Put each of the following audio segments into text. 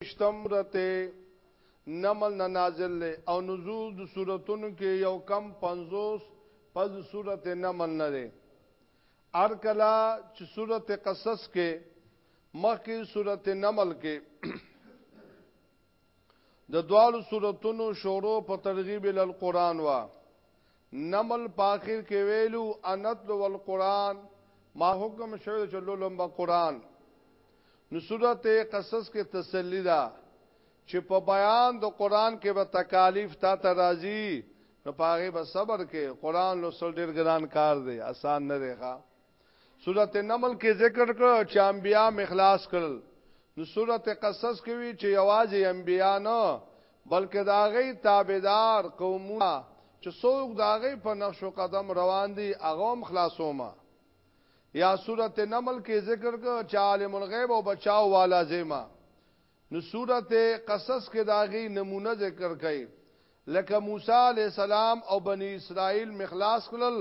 شپږشتم رته نمل نه نازل لې او نزول د سورتونو کې یو کم پنځوس پس د سورت نمل نه لې ارکلا چې سورت قصص کې مخکې سورت نمل کې د دوالو سورتونو شورو په ترغیب ال قران وا نمل په اخر کې ویلو انتلو القرآن ما حکم شوی چې لولم به قرآن نو صورت قصص کې تسلی ده چې په بیان د قران کې به تکالیف تا ته راځي نو پاره به صبر کې قران لوستل ډیر ګران کار دی آسان نه دی ښا سورته نمل کې ذکر کړ چې انبیا مخلاص کړل نو سورته قصص کې وی چې یوازې انبیا نه بلکې دا غي تابعدار قومونه چې څوک دا غي په نقش او قدم روان دي هغه هم خلاصوما یا سورته نمل کې ذکر کړ چې عالم الغیب او بچاو والا زیمه نو سورت قصص کې داغي نمونه ذکر کړي لکه موسی علی السلام او بنی اسرائیل مخلاص کړل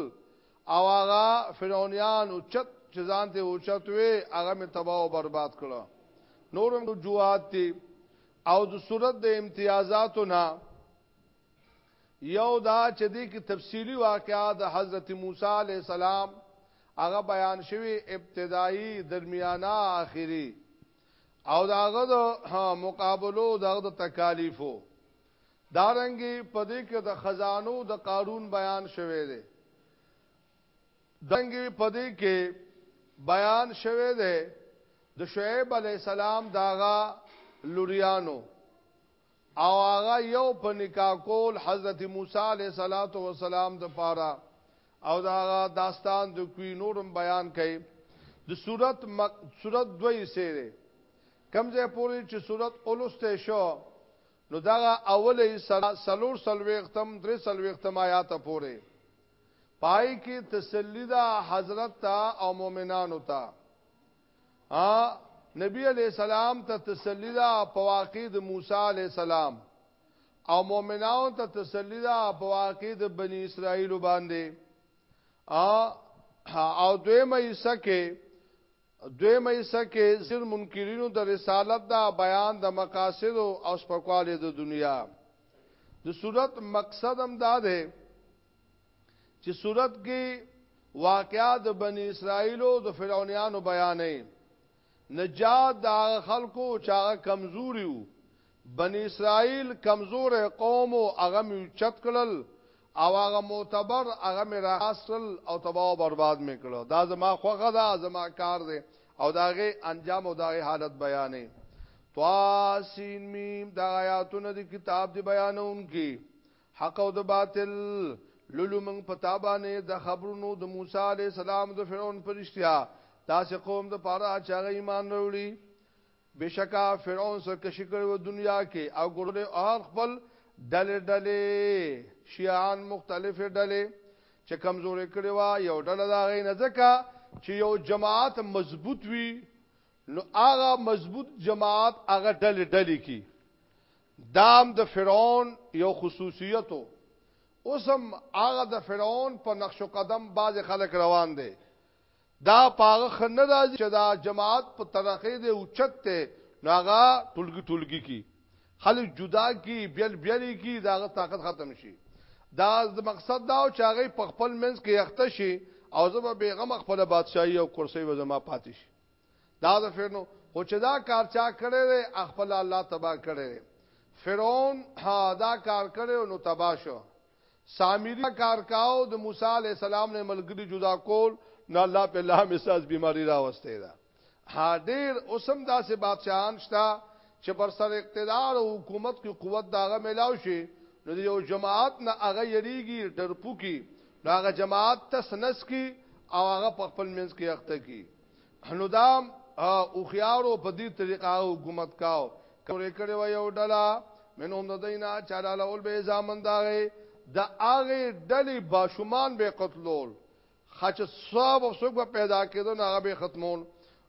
او هغه فرعونیان او چت چې ځان ته اوچت وي هغه می تباہ او برباد کړو نورم جوات دي او د صورت د امتیازاتو نه یو دا چې دې کې تفصیلی واقعا د حضرت موسی علی السلام هغه بیان شوی ابتدایي درمیانه آخري او داغه د مقابلو دغه د تکالیفو دارنګي په دې کې د خزانو د قارون بیان شوه دی دنګي په دې کې بیان شوه دی د شعیب علی السلام داغه لوریانو او هغه یو په نکاح کول حضرت موسی علیه صلوات و سلام د پاره او دا داستان د کوی نورم بیان کړي د صورت مق... صورت دوی سره کمزه پوری چې صورت اولسته شو نو دا اولې سلور سلوختم درې سلوختم آیات پوره پای کې تسلی دا حضرت تا او مؤمنانو ته ا نبی علی السلام ته تسلی دا په واقع د موسی علی السلام او مؤمنانو ته تسلی دا په واقع د بنی اسرائیل باندې ا او دوی مې سکه دوی مې سکه زر منکرینو د رسالت دا بیان د مقاصد او سپکواله د دنیا د صورت مقصد هم دا ده چې صورت کې واقعا د بنی اسرائیل او د فرعونانو بیانې نجات د خلکو چې هغه کمزوري وو بنی اسرائیل کمزور قوم او هغه میوچت کړل او هغه معتبر هغه می راستل او تباہ او برباد میکړو دا زما خوغه دا زما کار دی او داغه انجام او داغه حالت بیانې طاسین میم دا آیاتونه د کتاب دی بیانونکي حق او د باطل لولو موږ په تابانه د خبرونو د موسی عليه السلام د فرعون پرشتیا تاسو قوم د پاره چاغه ایمان وروړي بشکا فرعون سرکشي کړو دنیا کې او ګورل اور خپل ډلې ډلې شیعان مختلف ډلې چې کمزورې کړي وا یو ډله دا غي نه ځکه چې یو جماعت مضبوط وي نو هغه مضبوط جماعت هغه ډلې ډلې کی دام د فرعون یو خصوصیت وو اوسم هغه د فرعون په نقش قدم باز خلک روان دي دا پاغه خنه راځي چې دا جماعت په ترقې دی اوچت ته ناغا ټولګي ټولګي کی خلک جدا کی بیل بیل کی داغه طاقت ختم شي دا د مقصد دا چې هغه په خپل منځ کې یخته شي او زما بیغم خپل بادشاہي او کرسي و زما پاتې شي دا د فرنو خو چې دا کار چا کړی دی خپل الله تبا کړی دی فرعون دا کار کړی نو تبا شو سامری کار کاو د موسی علی السلام نه ملګری جدا کول نو الله په الله مساس بیماری را وسته دا ها ډیر اوسم داسې بادشاہان شتا چې پر سر اقتدار او حکومت کې قوت داغه ملاو شي نو یو جماعت نه هغه یریږي ډرپو کی نو هغه جماعت تسنس کی او هغه په خپل منځ کې اخته کی نو دا او خيارو په دې طریقه حکومت کاو کورې کړي وي او ډلا منهم ددینا چاله لول به زامن داغه د هغه ډلې باشومان به قتلول خچ صاحب او څوک به پیدا کېدو نه هغه به ختمول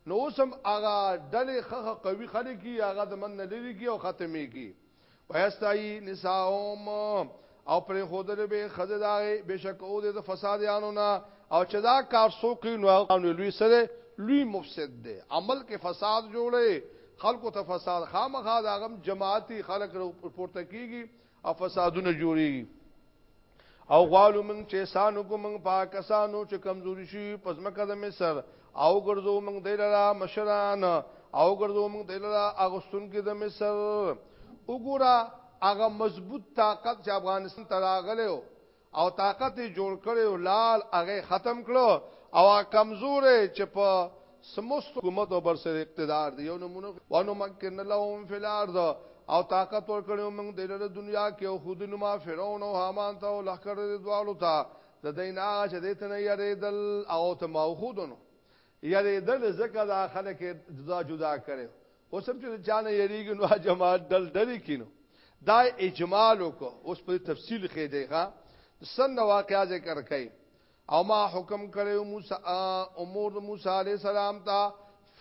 نو سم هغه ډلې خخه قوي خلک هغه د من نه لري کی او ختمي کی ويستاي نساهم او پر خودل به خزه داغه بشک او د فسادانو نه او چې دا کار سوق نو هغه لوی سره لوی مفسد دی عمل کې فساد جوړي خلکو ته فساد خامخا داغم جماعتي خلک پورته کیږي او فسادونه جوړيږي او غوالو موږ چې سانو کو موږ پاکستانو چې کمزوري شي پزمکه د مصر او ګرځو موږ د لرا مشران او ګرځو موږ د لرا اغستون کې د مصر وګوره هغه مضبوط طاقت چې افغانستان ته راغلی او طاقت جوړ کړو لال هغه ختم کړو او کمزورې چې په سمست حکومت او بر سر اقتدار دی یو نمونه وانو مکن لهم فی الارض او طاقت ورکړو موږ د لره دنیا کې او خود نو ما فرعون او حامان ته او لخر د دوالو ته د دین هغه چې دې ته نه یریدل او ته ما خودونو یریدل زکه دا خلک جدا جدا کړي او سم چې چانه یریږي نو جماعت دل دلی کینو دا اجمال کو اوس په تفصیل کې دی ښا سن واقعا ذکر کړي او ما حکم کړو موسی امور موسی علی السلام ته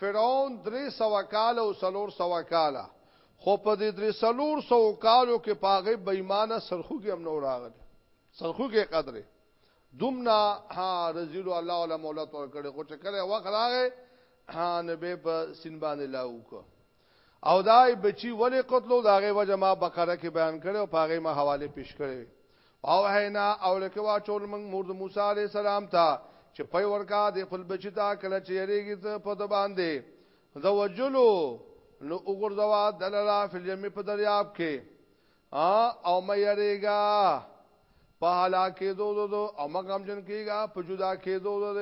فرعون درې سو کال او سلور سو کال خو په دې درې سلور سو کالو کې پاغه بېمانه سرخو کې هم نور راغلی سرخو کې قدرې دومنا ها رزیل الله ولا مولا تور کړي خو چې کله وخت راغی ها نبی په سین باندې لاو کو او دا بچی ولی قتلو دا غي وجه ما بقره کې بیان کړي او پاغه ما حواله پیش کړي او هینا او لکه وا چول موږ مور د موسی عليه السلام ته چې پي ورکا د خپل بچی ته کله چې یریږي ته په د باندې زوجلو نو وګرځوا دلالا فل یمه په دریاب کې او مې یریګا په هلاکې دو دو او مګم جن کیګا په جدا کې دو دو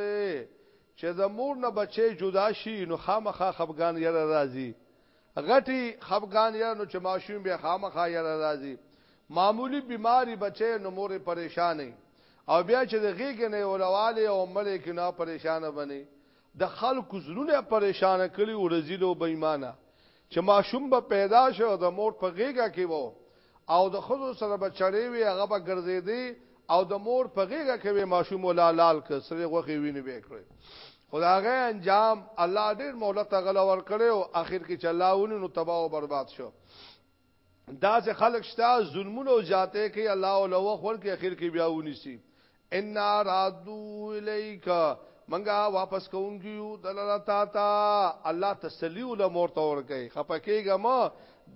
چې د مور نه بچي جدا شي نو خامخا خفغان یره راځي غټي خفغان یره نو چې ماشوم به خامخا یره راځي معمولی بیماری بچي نو مور پریشانې او بیا چې د غیګ نه ولواله او ملک نه پریشان بني د خلکو زړونه یې پریشان کړي وو، رزیل او بې ایمانه، چې ماشوم به پیدا شی او د مور په غیږه کې به وو او د ښځو سره به چړې وې، هغه به ګرځیدې او د مور په غیږه کې به یې ماشوم ولا لال کړ، سرې غوښې وینې به یې کړې، خو د هغه انجام الله ډیر مهلت هغه له ورکړی او اخر کې چې الله ونیو نو تباه او برباد شو. دا چې خلق شتا ظلمونه او جاته کې الله او لو خور کې اخر کې بیا ونیسی ان رادو الیک منګه واپس کوونکیو دلاله تا تا الله تسلی ول مور ته ور کوي خپکیګه ما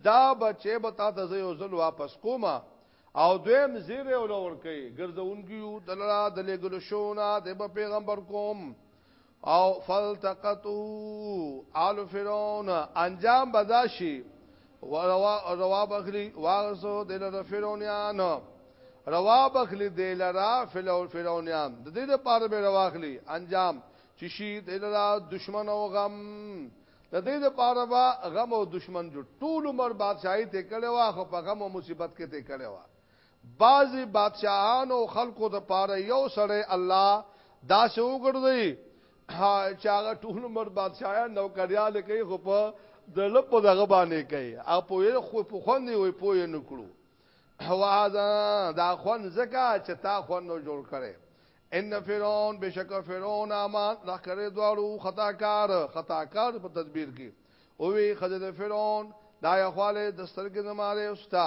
دا بچې به تا ته یو ځل واپس کوما او دویم زیره ول ور کوي ګرځونکیو دلاله د لګل شونه د پیغمبر کوم او فلتقتو آل فرعون انجام بداشي وروا روا بخلی واغسو دل د فرعونیان روا بخلی دل را فرعونیان د دې لپاره به رواخلی انجام چې شي دل را دشمن او غم د دې لپاره با غم او دشمن جو ټول عمر بادشاہي ته کړي وا خو په غم او مصیبت کې ته کړي وا بعضی بادشاهانو او خلکو د پاره یو سړی الله دا سه وګرځي چې هغه ټول عمر بادشاهان نو کړیاله کوي خو په د لپ دغه باندې کوي او په یو خو په خوند وي په یو نکړو هواذا دا خوند زکا چې تا خوند نو جوړ کړي ان فرعون بشک فرعون امان دا کړي دوړو خطا کار خطا کار په تدبیر کې او وی خزه فرعون دا یخواله د سترګې زماره اوستا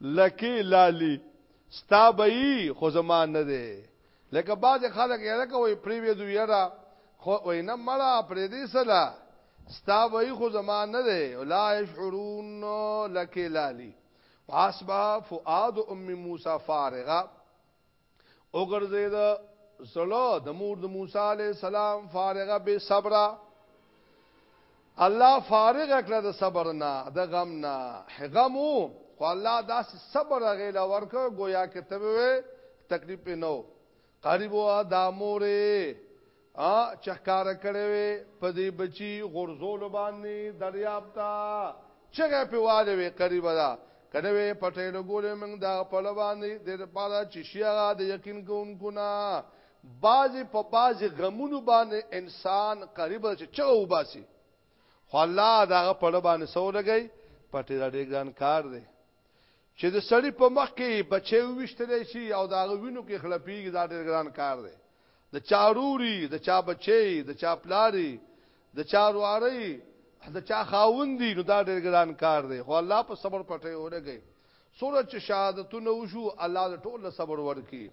لکه لالی ستا به یي خو زما نه دی لکه بعضې خلک یې لکه وایي پریویدو یره خو وایي نه مړه پرې دې سره ستا به یي خو زما نه دی لا یشعرون لکه لالی واسبا فؤاد ام موسی فارغه او ګرځید زړه د مور د موسی علی السلام فارغه به صبر الله فارغ کړه د صبر نه د غم نه غم خو الله داس صبر غیل ورک گویا کتب وې تکلیف نو قریب وا داموره ا چخکار کړي وي په دې بچي غرزول باندې دریاب تا چغه په واده وي قریب ده کنه وي پټې لګولې موږ دا په لباندې د لپاره چې شیغه د یقین کوونکو نه بازي په بازي غمونو باندې انسان قریب چې چا وباسي خو الله دا په لباندې سو لګي پټې دا ډېر ګران کار دی چې د سړی په مخ کې بچي وشتل شي او دا وینو کې خلپیږي دا ډېر ګران کار دی د چاروري د چا بچي د چا پلاري د چا ورواري د چا خاوندي نو دا ډېر ګران کار دی خو الله په صبر پټه ورګي سوره چې شهادتونه وشو الله د ټول صبر ورکي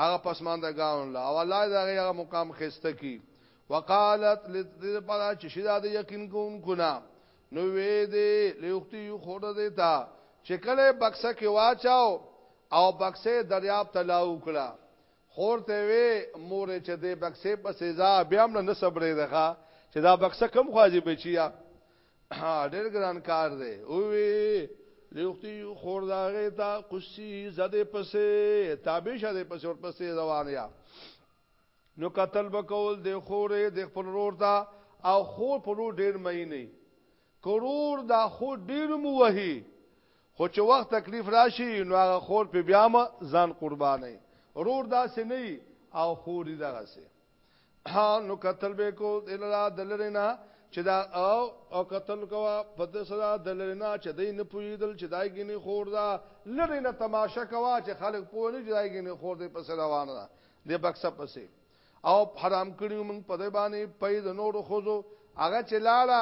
هغه پسمانده ګاون لا او الله دا هغه مقام خسته کی وقالت لپاره چې شدا د یقین کوم کنا نو وې دې لوختي خور دې تا چې کله بکسه کې واچاو او بکسه دریاب تلاو کړه خور ته وې مور چې دې بکسې په سزا بیا هم نه صبرې ده چې دا بکسه کم خوازي بچیا ډېر ګران کار دی او وی لوختی خور داغه تا قصي زده پسې تابع شده پسې ور پسې روان یا نو قتل بکول د خورې د خپل رور تا او خور پرو ډېر مې نه کرور دا خو ډیر مو وهي خو چې وخت تکلیف راشي نو هغه خور په بیا ما ځان قرباني رور دا سه نه او خوري دغه سه نو قتل به کو دلرا دلرینا چې دا او او قتل کوا په دې سره دلرینا چې دای نه پویدل چې دای ګینه خور دا لرینا تماشا کوا چې خلک پوه نه جای ګینه خور دې پس روان ده دې بکسه پسې او حرام کړیو موږ په دې باندې پي د نور خوزو هغه چې لاړه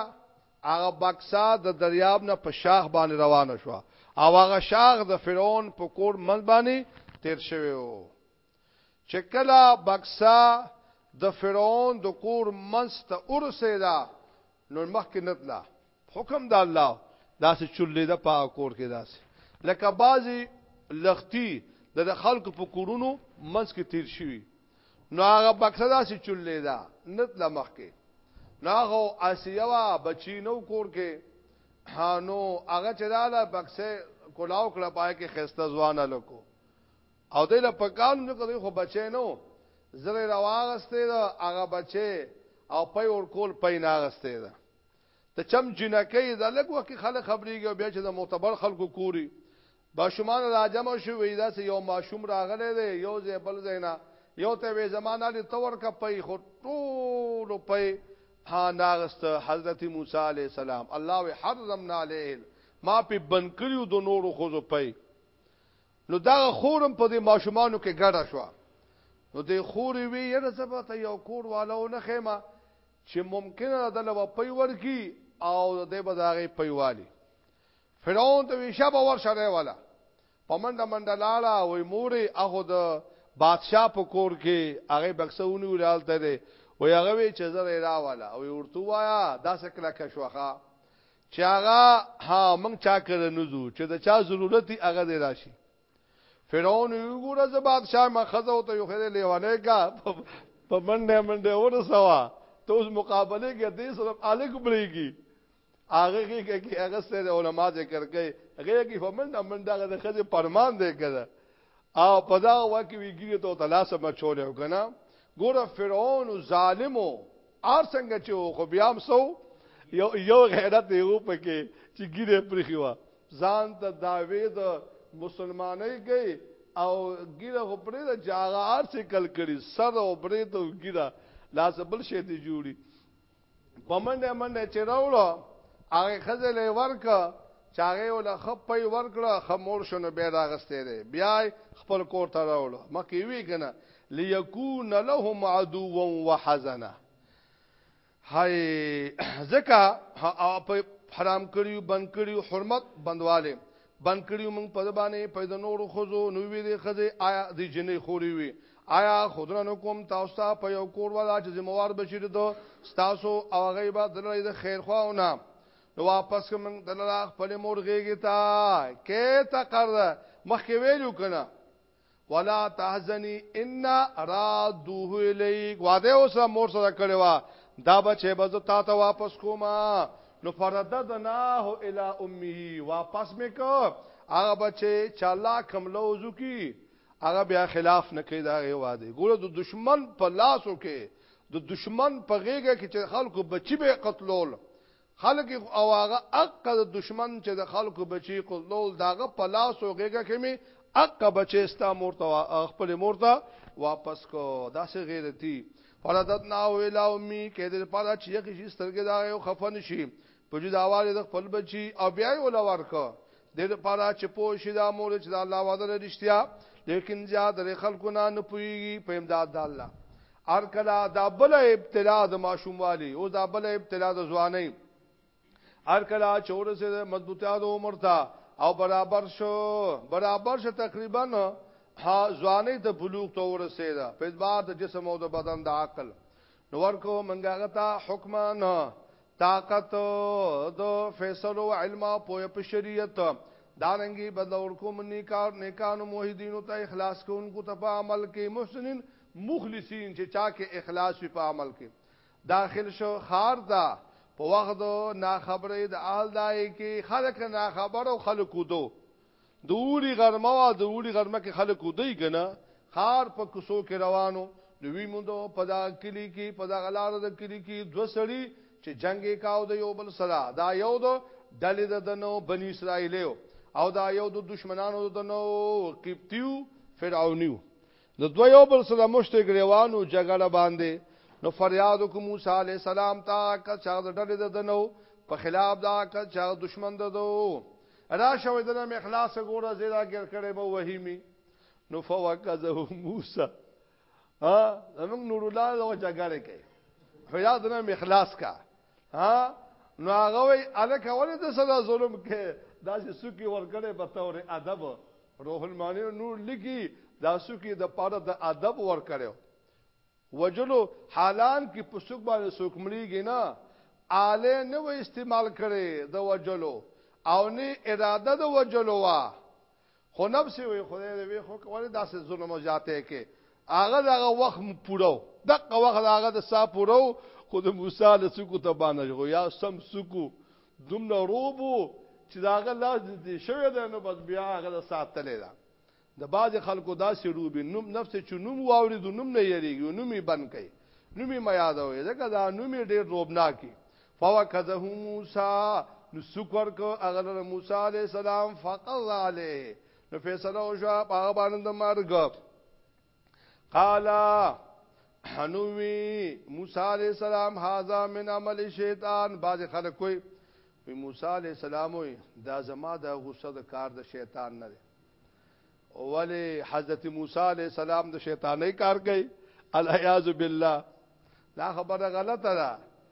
هغه بکسا د دریاب نه په شاخ باندې روانه شو او هغه شاخ د فرعون په کور من باندې تیر شوی وو چې کله بکسا د فرعون د کور منځ ته ورسېده نور مخ کې نتلا حکم د الله داسې چولې د پا کور کې داسې لکه بازي لختی د خلکو په کورونو منځ کې تیر شوی نو هغه بکسه داسې چولې دا نتلا مخ کې نو هغه اسیوا بچی نو کور کې هانو هغه چې داله بکسه کولاو کړه پای کې خسته ځوان لکو او دی له پکار نو ځکه دوی خو بچی نه و زر یې راواغستی ده هغه بچی او پی ورکول پی نه اغستی ده ته چم جنکی دا لږ وخت خلک خبرېږي او بیا چې د معتبر خلکو کوری باشومان راجم شو وی دا یو ماشوم راغلی دی یو ځای بل ځای نه یو ته وی زمانه لري تور کا پي خو ټول پي ها ناغست حضرت موسی عليه السلام الله وحرمنا عليه ما په بنکړیو د نورو خوځو پي نو دغه خور هم په دې ماشومانو کې ګډه شوه نو دې خورې وی یره زه به ته یو کور والا ونه خېما چې ممکنه ده له پي ورکی او دې به داغه پي والی فرعون ته وی شابه ور شره والا پمنډه منډه لاړه وې مورې هغه د بادشاہ په کور کې هغه بکسونی ولالته دی و هغه وی چې زره را والا او ورته وایا دا سکلا کښوخه چې هغه ها موږ چا کړه نوزو چې د چا ضرورت دی هغه دی راشي فرعون وګوره ز بادشاہ ما خزه او ته یو خره لیوانه کا په منډه منډه ورسوا ته اوس مقابله کې دې سره الګ بریږي هغه کې کې هغه سره علما ذکر کوي هغه کې فمن امن دا د خځه پرمان دی کړه او په دا وکه ویګی ته تلاسه مچول وکنه ګوره فرعون ظالمو ار څنګه چې و خو بیا هم سو یو یو غیرت دی و پکې چې ګیره پرخي وا ځان ته داوی د مسلمانۍ کوي او ګیره خو پرې د جاغه ار څه کل کړي سر او پرې ته ګیره لاس بل شي دی جوړي پمنډه منډه چې راوړو هغه خزل ورک چاغه ول خپې ورکړه خمور شنو بیا راغستې دی بیا خپل کور ته راوړو مکه وی کنه ليكون لهم عدوا وحزنا هاي زکا په حرام کړیو بند کړیو حرمت بندواله بند کړیو موږ په ځبانه په د نورو خزو نو وی دي خزه آیا دی جنې خوري وي آیا خودره نو کوم تاسو ته په یو کور ولا چې زموار بشیر دو تاسو او غیبه دلای د خیر خواونه نو واپس موږ دلای خپل مور غیږی تا کې تقر مخکې ویلو کنه ولا تحزنی ان رادوه الیک وعده اوس مور سره کړي وا دا بچي بز تا ته واپس کوما نو فرددناه الی امه واپس میکو هغه بچي چې الله کوم لوزو کی هغه بیا خلاف نه کوي دا وعده ګوره د دشمن په لاسو کې د دشمن په غیګه کې چې خلکو بچي به قتلول خلک او هغه اقه د دشمن چې د خلکو بچی قتلول داغه په لاس او غېږه کې می اقه بچی ستا مورته خپل مورته واپس کو دا سه غیرتی فردتنا او الی امی کې د پاره چې یو شي سترګې دا یو خفن شي په جدا والي د خپل بچی او بیا یې ولا ورکو د لپاره چې پوه شي دا مور چې د الله وعده رښتیا لیکن زیات د خلکو نه نه پويږي په امداد د الله هر کله دا بل ابتلا د ماشوموالي او دا بل ابتلا د ځواني هر کله چور سره مضبوطه د عمر ته او برابر شو برابر شو تقریبا ها ځواني ته بلوغ ته ورسېده په اعتبار د جسم او د بدن د عقل نو ورکو منګه تا حکمان طاقت د فیصلو علم او پوهه په شریعت دارنګي بدل ورکو منی کار نیکانو موحدینو ته اخلاص کوونکو ته په عمل کې محسنین مخلصین چې چا کې اخلاص وي په عمل کې داخل شو خار دا په وخت نا خبرې د آل دای کې خلک نا خبر او خلک ودو دوړي غرمه وا دوړي غرمه کې خلک ودی کنه خار په کوسو کې روانو دوی مونږ په دا کلی کې په دا غلار د کلی کې دو سړي چې جنگ کاو د یو بل سره دا یو دو ډلې د دنو بنی اسرائیلو او دا یو د دشمنانو د دنو قبطیو فرعونیو نو دوه یو بل سره مشته ګریوانو جګړه باندې نو فریاد کو موسی علی السلام تا که چا د ډلې د دنو په خلاف دا که چا دشمن د دو را شوې د نم اخلاص ګوره زیرا ګر کړي مو وهیمی نو فوکزه موسی ها موږ نور الله د جګړه کوي فریاد نه اخلاص کا ها نو هغه وی الک ولې د صدا ظلم کې دا چې سکی ورکړې په تور ادب روح المانی نور لګي دا سکی د پاره د ادب ورکړو وجلو حالان کې په سوق باندې سوق مليږي نه آله نه و استعمال کړي د وجلو او نه اراده د وجلو وا خو نفس وي خدای دې وي خو کوله داسې ظلم زیاته کې هغه دغه وخت پورو دغه وخت هغه د سا پورو خود موسی له سکو ته باندې غو یا سم سکو دومره روبو چې داغه لاس دې شوی ده نو بس بیا هغه د ساتلې ده د باز خلکو داسې روبي نوم نفس چې نوم واوري د نوم نه یریږي نومي بن کوي نومي میادوي ځکه دا نومي ډېر روبناکي فوکذه موسی نو سکور کو اغلر موسی علی السلام فقض علی نو فیصله او شو هغه باندې د مرګ قالا حنوی موسی علی السلام هاذا من عمل شیطان باز خلک کوئی وی موسی علی السلام وی دا زما د غصه د کار د شیطان نه دی اولی حضرت موسی علی السلام د شیطانې کار کوي الیاذ بالله دا خبره غلطه ده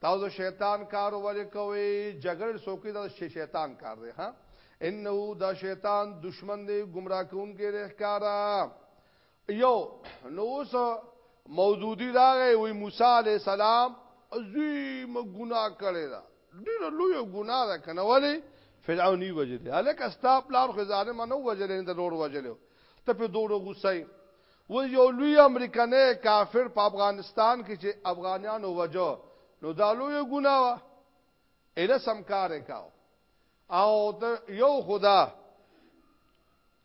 تاسو د شیطان کار ولې کوي جګړه څوکې د شیطان کار دی ها انه دا شیطان دشمن دی گمراه کوونکی دی ښکارا یو نو اوس مودودی راغی وی موسی علی السلام عظیم ګناه کړی دا ډیره لوی ګناه ده کنه ولی فرعونی وجلی الک استاپ لار خزانه منو وجلی د لور وجلی ته په دوړو غوسه اوس یو لوی امریکنی کافر په افغانستان کی چه افغانیانو وژه نو دا لوی ګناه وه اله سم کار یې کاو او ته یو خدا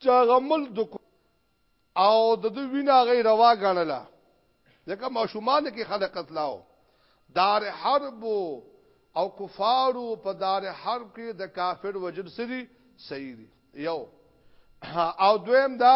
چا غمل د او د دوی وینا غي روا غنله ځکه ماشومان کې خلک قتلاو دار حرب او کفارو په دار حرب کې د کافر وجل سری صحیح دی یو او دویم دا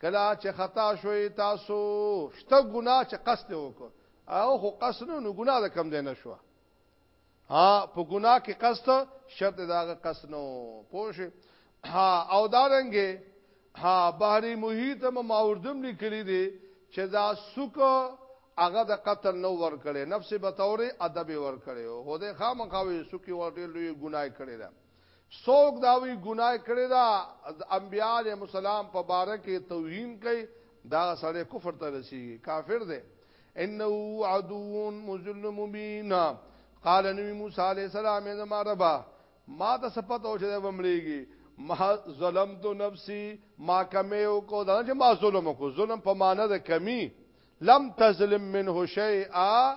کله چې خطا شوي تاسو شته ګناه چې قصد وکړو او خو قصد نو ګناه د کم دی نه شو ها په ګناه کې قصد شرط داغه قصد نو پوش ها او دارنګې ها بحری محیط هم ماوردم لیکلی دی چې دا سوک هغه د قتل نو ور کړي نفس به تورې ادب ور کړي هو دې خامخاوي سوکي ورټې لوی ګناه کړي څوک دا وی ګناه کړی دا انبیاء علیهم السلام په باره کې توهین کوي دا سړی کفر ته رسیږي کافر دی انه عدو مذل مبین قال نبی موسی علیہ السلام زما ربا ما ته سپت او چې ومړیږي ما ظلم تو نفسی ما کمی او کو دا چې ما ظلم کو ظلم په معنی د کمی لم تظلم منه شیئا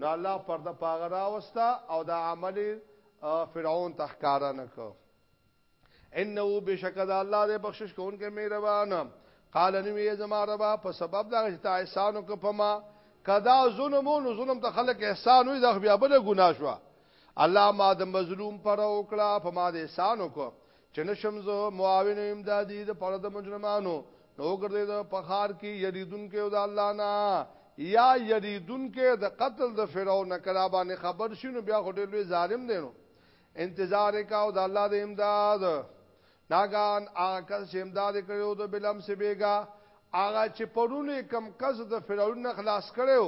نو الله پرده پاغه راوستا او دا عمل فرعون تخکارا نکو انه بشک د الله دې بخشش کوونکې مهربان قال نبی زما ربا په سبب دا چې احسانو کو پما کدا ظلمونو ظلم ته خلک احسان وي دا بیا بل ګناه شو الله ما د مظلوم پر وکړه په ما د احسانو کو چې نشم زه معاون او امدادي د پاره د مجرمانو نو ګرځي د پخار کې یریدون کې او د الله نه یا یریدون کې د قتل د فرعون کړه باندې خبر شینو بیا هټل وی ظالم دینو انتظار کا او د الله د امداد ناګان هغه کس چې امداد کړو د بلم سی بیګا هغه چې پرونه کم کس د فرعون نه خلاص کړو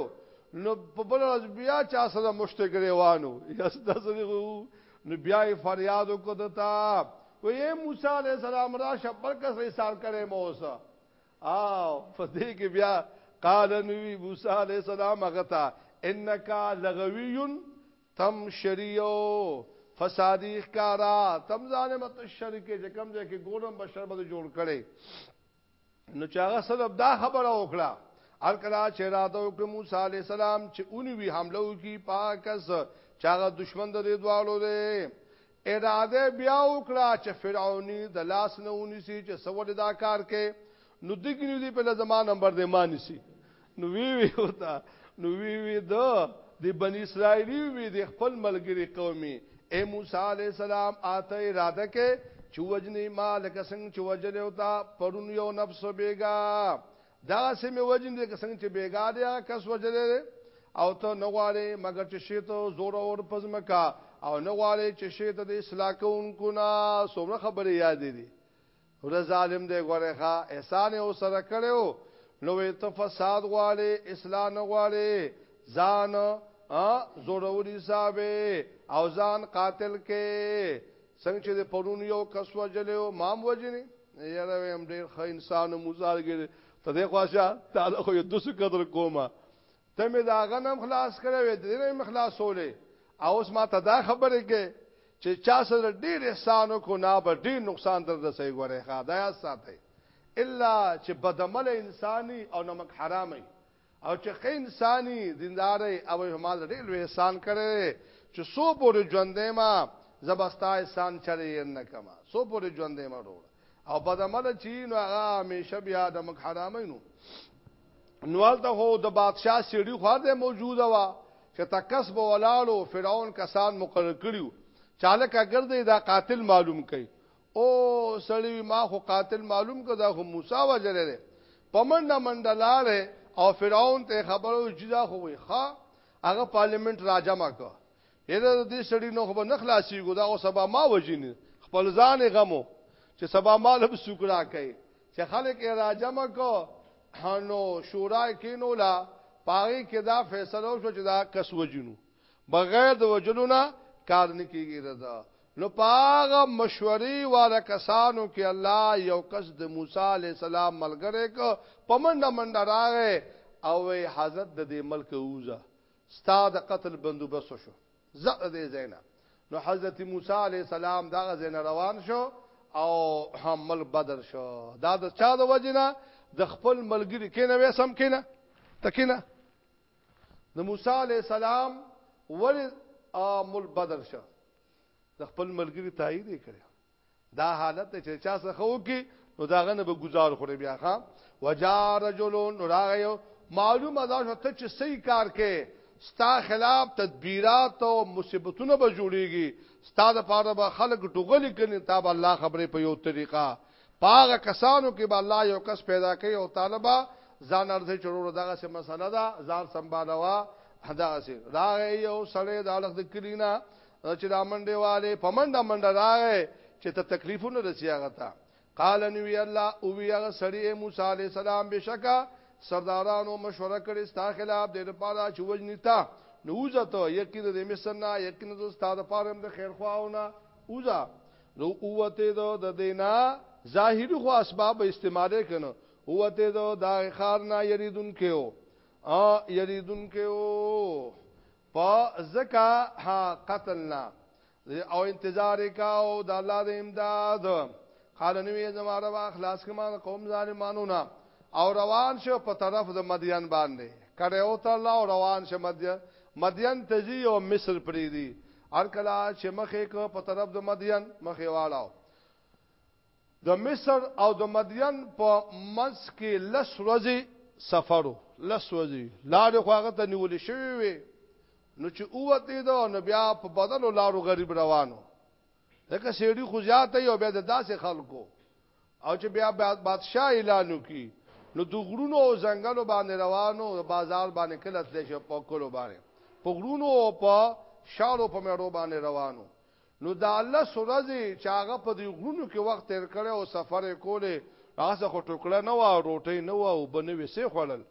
نو په بل ورځ بیا چا سره مشتګریوانو یس د سره نو بیا یې فریاد وکړ دتا وې موسی علی السلام را شپر کس یې سار کړي موسی او فدې کې بیا قال نبی موسی علی السلام غتا انک لغویون تم شریو فسادی ښکارا تم ظالمت شرک چې کم ځای کې ګورم بشر به جوړ کړي نو چې هغه سبب دا خبره وکړه ار کلا چې راته وکړ موسی عليه السلام چې اونې وی حمله وکي پاکس چې هغه دشمن د دې دوالو دی اراده بیا وکړه چې فرعونی د لاس نه ونیسي چې سوال دا کار کې نو دګنی دی په زمانه نمبر دې مانیسي نو وی وی وتا نو وی وی دو دی بن اسرائیلی وی دی خپل ملګری قومي اے موسی علی السلام آته اراده کې چې وجنی ما لکه څنګه چې وجل او تا پرون یو نفس بیګا دا سمې وجن دې څنګه چې بیګا دی کس وجل او ته نغواړي مګر چې شی ته زور اور پزمکا او نغواړي چې شی ته د اصلاح کوونکو نه سوره خبره یاد دي ول ظالم دی غره ښا احسان او سره کړو نو ته فساد غواړي اصلاح نه غواړي ځان ا زوروري صاحب او ځان قاتل کې څنګه چې پرون یو کس وجلې او مام وجني یاره هم ډیر ښه انسان مزارګر ته دی خواشه تعالی خو یو دسو قدر کومه ته مې دا غنم خلاص کړې وې دې نه مخلاصولې او اوس ما ته دا خبره کې چې چا سره ډېر احسان کو نه به ډېر نقصان در رسي غوړې ښا دا یاد ساتي الا چې بدعمل انساني او نمک حرامي او چې خې انساني دینداري او همال ډېر لوی احسان کړي چې سو پورې ژوندې ما زبستا احسان چرې نه کما سو پورې ژوندې ما وروړه او بد عمل چی نو هغه همیشه بیا د مک حرامینو نوال ته هو د بادشاہ سیړي خو ده موجوده وا چې تکسب ولالو فرعون کسان مقرر کړیو چالک اگر دې دا قاتل معلوم کړي او سړی ما خو قاتل معلوم کړه دا خو موسی وجره ده پمنډه منډه لاړې او فرعون ته خبرو جدا خو وي ښا هغه پارلیمنت راجمع کړ یره د دې سړی نو خو به نه خلاصيږو دا او سبا ما وجین خپل ځان غمو چې سبا ما لب سوکرا کوي چې خلک راجم کو هنو شورا کینو لا پاره کې دا فیصله شو چې دا کس وجینو بغیر د وجلو نه کار نه کیږي رضا نو پاغه مشوري والا کسانو کې الله یو کس د موسی عليه السلام ملګری کو پمنډه منډه راغې او حضرت د دې ملک اوزه ستا د قتل بندوبست شو زړه دې زینا نو حضرت موسی علی السلام دا غزن روان شو او حمل بدر شو دا د چا د وجنه د خپل ملګری کینه وې سم کینه تکینه د موسی علی السلام ول مل بدر شو د خپل ملګری تایید کړی دا حالت چې چا څخه وکي نو دا غنه به گزار خوري بیا ښا وجا رجلون راغیو معلومه دا شو ته چې صحیح کار کې ستا خلاف تدبیرات او مصیبتونه به جوړیږي ستا د پاره به خلک ټوغلي کړي تا به الله خبرې په یو طریقه پاغه کسانو کې به الله یو کس پیدا کوي او طالبہ ځان ارزه چورو دغه سه مسله ده ځان سنبالوا دغه سه راغی یو سړی د الګ د کلینا چې دا منډه والے په منډه منډه راغې چې ته تکلیفونه رسیاغه تا قال نبی الله او وی هغه سړی موسی علی السلام بشکا سردارانو مشوره کړې ستا خلاف د لپاره چې وجنی تا نو وځه ته یقین د مصر نه یقین د استاد پاره د خیر خواونه وځه نو اوته د دینا ظاهری خو اسباب استعماله کنه اوته د داغ خار نه یریدون کېو ا یریدون کېو په زکا ها قتلنا او انتظار کاو د الله د امداد قال نوې زما رب اخلاص کما قوم ظالمانو نه او روان شو په طرف د مدین باندې کړه او ته الله او روان شه مدین مدین تجی او مصر پریدي هر کله چې مخې کو په طرف د مدین مخې واړاو د مصر او د مدین په منځ کې لس ورځې سفر و، لس ورځې لارې خو هغه ته نیولې شوې وې، نو چې ووتې ده نو بیا په بدلو لارو غریب روان و، ځکه سیړي خو زیاته وي او بیا د داسې خلکو او چې بیا بادشاه اعلان وکړي نو د غرونو او ځنګلو باندې روان و، بازار باندې کله تللی شي په کلو باندې په غرونو او په شالو په میړو باندې روان و. نو دا لس ورځې چې هغه په دې غرونو کې وخت تیر کړی او سفر یې کولی هغه خو ټوکړه نه وه روټۍ نه وه او به نه وې څه خوړل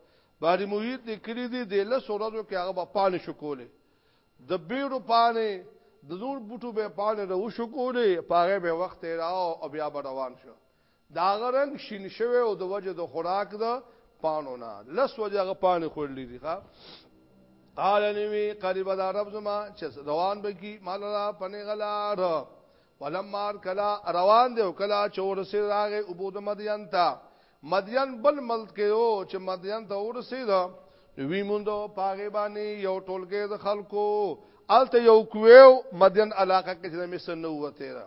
باري محیط لیکلي دي د لس ورځو کې هغه به پانې شو کولی د بیرو پانې د نور بوټو به پانې د وشو کولی په هغې به وخت تیراو او بیا به روان شو د هغه رنګ شین شوی او د وجه د خوراک د پانو نه لس وجه هغه پانې خوړلې دي ښا قال نوی قریب دا رب زما چې روان بکی مال را پنې غلار ولمار کلا روان دی او کلا چې ورسې راغې او بود مدین تا مدین بل ملک یو چې مدین ته ورسې دا وی مونږ پاګې باندې یو ټولګه د خلکو الته یو کویو مدین علاقه کې چې مې سن نو وته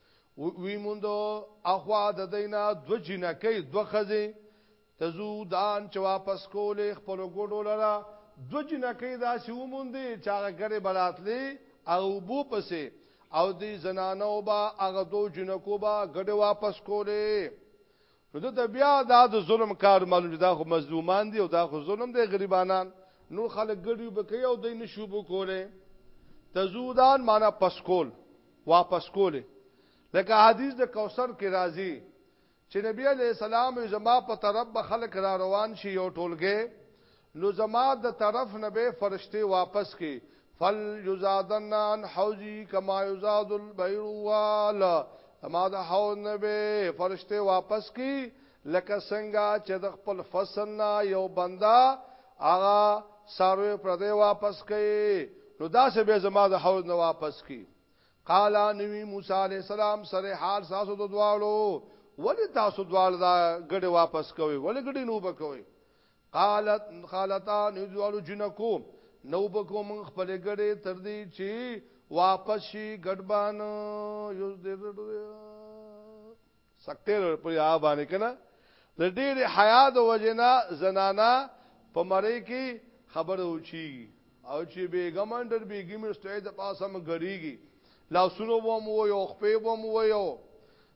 وی موندو اخوا د دینا دو جنکی دو خزی تزو دان چې واپس کولې خپل ګډو لرا دو جنکی دا سی وموندې چې هغه ګره براتلې او بو پسې او دی زنانو با هغه دو جنکو با ګډه واپس کولې نو ده ته بیا دا د ظلم کار معلوم چې دا خو مظلومان دي او دا خو ظلم دی غریبانان نور خلک ګډي وبکي او دوی نشو وکوله تزودان معنا پسکول واپس کوله لکه حدیث د کوثر کې راځي چې نبی علی السلام زما په طرف به خلک را روان شي او ټولګه نو زما د طرف نه به فرشتې واپس کړې، فلیزادن عن حوضی کما یزاد البعیر وال زما د حوض نه به فرشتې واپس کړي لکه څنګه چې د خپل فصل نه یو بنده هغه ساروی پر دې واپس کړي نو دا سه به زما د حوض نه واپس کړي قال نبی موسی علی السلام سره حال ساسو د دوالو ولی تاسو دوال دا ګډه واپس کوي ولی ګډه نو بکوي قالت خالتا نزوالو جنکو نو بکو من خپل ګړې تر دې چې واپس شي ګډبان یو دې سکتر پر یا باندې کنه د ډېر حیا د وجنا زنانا په مړې کې خبره وچی او چې بیګم اندر بیګم استای د پاسه م غړیږي لاسونو وو مو یو خپې وو مو یو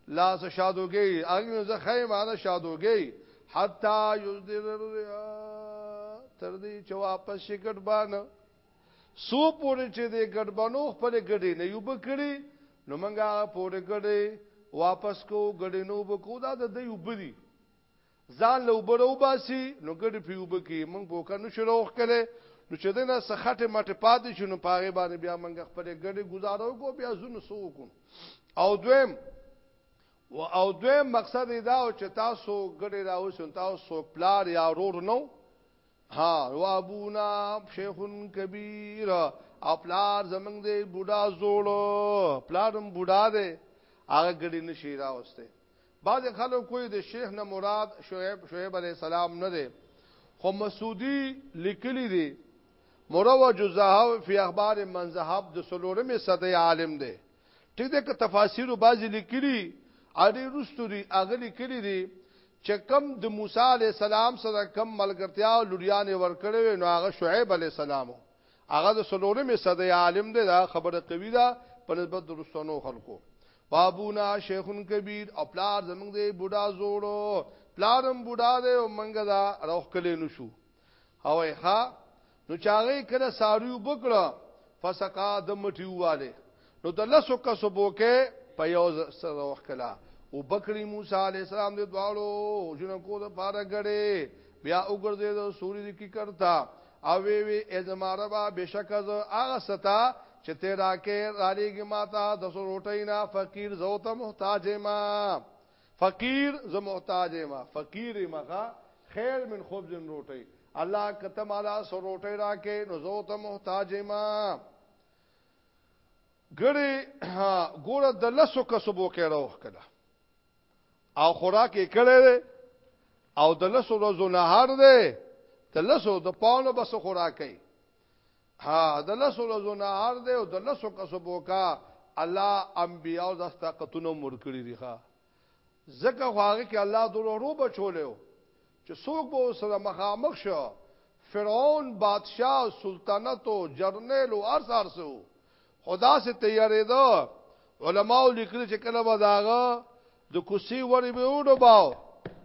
لاس شادوګي اګنو زه خیمه ده شادوګي حتا یذر تر دې چې واپس شي ګډ باندې سو پورې چې دې ګډ باندې خپل ګډې نه یو بکړي نو منګه پورې ګډې واپس کو ګډې نو بکو دا د دې وبدي ځان له اوبه راوباسي نو ګډې پې اوبه کې مونږ په اوکه نشو راوښکلی نو چې دنه څه خټې مټې پاتې شي نو په هغې باندې بیا مونږ خپلې ګډې ګزاره وکړو بیا ځو نو څه وکړو او دویم و او دویم مقصد یې دا و چې تاسو ګډې راوسئ تاسو پلار یا ورور نو ها وابونا شیخ کبیر او پلار زمنګ دی بوډا زوړ پلارم بوډا دی هغه ګډې نشي راوسته بعضې خلک وایي د شیخ نه مراد شعیب شعیب علیه السلام نه دی خو مسعودي لیکلی دی مروج الذهب فی اخبار من ذهب د سلورمې صدې عالم دی ټیک ده که تفاسیر او بعضی لیکلي اړې رستوري اغه لیکلي دي چې کم د موسی علی السلام سره کم ملګرتیا او لوریان ورکړې نو هغه شعیب علی السلام هغه د سلورمې صدې عالم دی دا خبره کوي دا په نسبت درستونو خلکو بابونا شیخون کبیر او پلار زمنګ دی بوډا زوړو پلارم بوډا دی او منګ دا روخ کلی نشو او ښا نو چاغې کړه ساریو بکړه فسقا د مټي واله نو د لسو کسو بوکه په یو سره روخ کلا او بکری موسی علی السلام د دوالو جن کو د پاره غړې بیا وګرځې د سوري کی کرتا او وی وی ازماربا بشک از هغه ستا چې ته راکې رالیږي ماته د سروټی نه فقیر زو ته محتاج ما فقیر زو محتاج ما فقیر مغه خیر من خبز روټی الله کته مالا سروټی راکې نو زو ته محتاج ما ګړي ګوره د لسو کسبو کې راو کړه او خوراک یې کړی او د لسو ورځو نهار دی د لسو د پاونو بس خوراکي ها د لسو لزو نهار دی او د لسو کسو بوکا الله انبیاء او داستا قطونه مور کړی دی ښا زکه خواږه کې الله دورو رو بچولیو چې څوک به سره مخامخ شو فرعون بادشاہ سلطنت او جرنیل او ارس ارسو خدا سے تیارې دو علماء لیکل چې کله به داغه د کوسی وری به وډو باو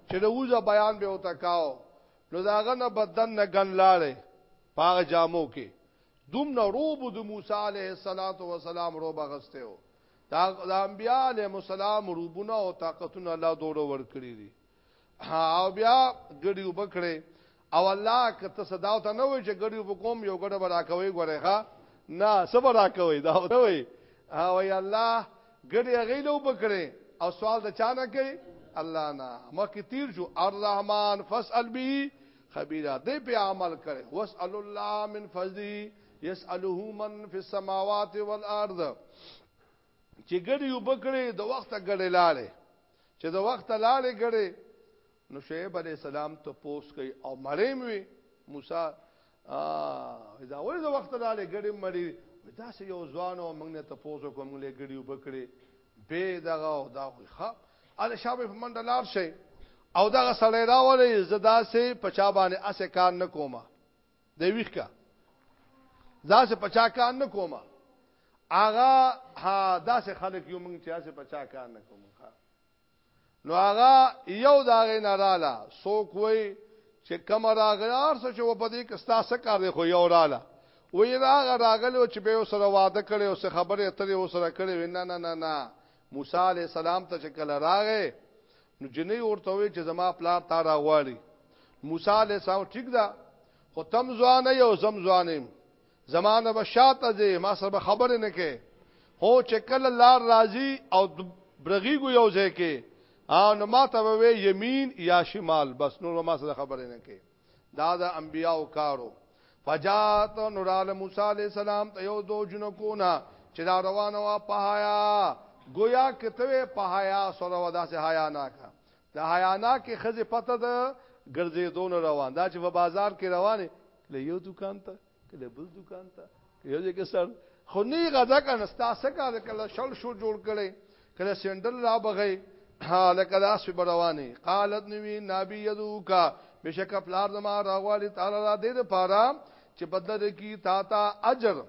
چې د وزه بیان به وتا کاو نو داغه نه بدن نه ګن لاله پاغه جامو کې دوم نه روب د موسی عليه الصلاه والسلام روب غسته او دا د انبياء عليه السلام روبونه او طاقتونه الله دوړو ور کړی دي او بیا ګړي وبکړي او الله کته صدا ته نه وي چې ګړي وبکوم یو ګړه برا کوي ګوره ښا نه صبر را کوي دا نه وي او یا الله ګړي غیلو وبکړي او سوال د چا نه کوي الله نه مخکې تیر شو الرحمن فاسال به خبيرا دې په عمل کړي واسال الله من فضله يساله من في السماوات والارض چې ګړي وبکړي د وخت ګړي لاله چې د وخت لاله ګړي نو شعیب علی السلام ته پوس کوي او مریم وي موسی ا دا ولې د وخت لاله ګړي مړي دا سه یو ځوان او موږ نه ته پوس کوم له ګړي وبکړي به دغه او دا وي ښا ال شابه په منډه لار شي او دغه سړی راولې زدا سه پچا باندې اسه کار نه کومه د ویخ کا دا سه پچا کار نه کومه اغا ها دا سه خلک یو مونږ چې اسه پچا کار نه کومه نو هغه یو داغه نه رااله سو کوی چې کوم راغی ارسه چې و پدې کې ستاسو کار دی خو یو رااله وې راغه راغلی چې به سره واده کړي او خبره اترې وسره کړي نه نه نه نه موسی علی السلام ته چې کله راغې نو جنې ورته وې چې زما پلار تا راغواړي موسی علی السلام ټیک ده خو تم ځوان یو زم ځوانم زمانه به شاته ځې ما سره به خبرې نه کې هو چې کله لار راځي او برغیګو یو ځای کې او نو ما ته وې یمین یا شمال بس نور ما سره خبرې نه کې دا د انبیاو کارو فجات نورال موسی علی السلام ته یو دو جنو کو نه چې دا روانه وا پهایا گویا کته پهایا سره وداسه حیا نه کا د حیانا کې خزه پته ده ګرځې دون روان دا چې په بازار کې روانه له یو دکان ته کله بل دکان ته یو دې کې سر خو نه غدا کنه ستاسو کا د کله شل شو جوړ کړي کله سندل را بغي لکه دا سو روانه قالت نبی نبی یذو کا بشک پلار زما راغوالی تعالی را دې د پاره چې بدل کې تا تا اجر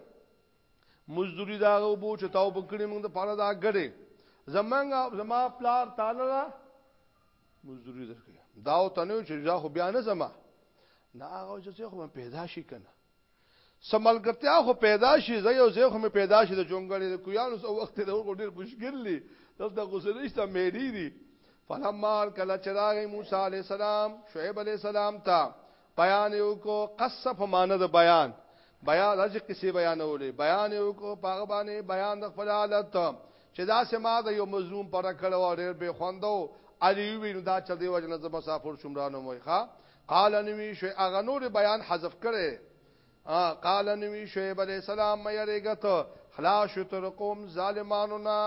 مزدوری دا وبو چې تاو بکړې موږ د پاره دا غړې زمنګ زما پلار تعالی را مزدوری درکې دا او تنه چې ځا خو بیا نه زما نه هغه چې خو پیدا شي کنه سملګرتیا خو پیدا شي زې او زې خو مې پیدا شي د جونګړې د کویانو سو وخت د ور ډېر مشکل دي دلته غوسرېش ته مېری دي فلمار کله چراغ موسی عليه السلام شعیب عليه السلام ته بیان یې وکړو قصه په معنی د بیان بیان راځي کیسې بیانولې بیان یې وکړو پاغه باندې بیان د خپل حالت چې دا سما د یو مظلوم پر کړو او ډېر به خوندو علی وینو دا چې دی وجنه زما مسافر شمرانو موي ښا قال نوی شو اغه نور بیان حذف کړي قال نوی شعیب علیہ السلام مې رګت خلاص شو تر قوم ظالمانو نه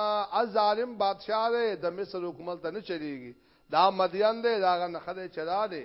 از ظالم بادشاہ دی د مصر حکومت ته نه چلیږي دا مدین دی دا غنخه چلا دی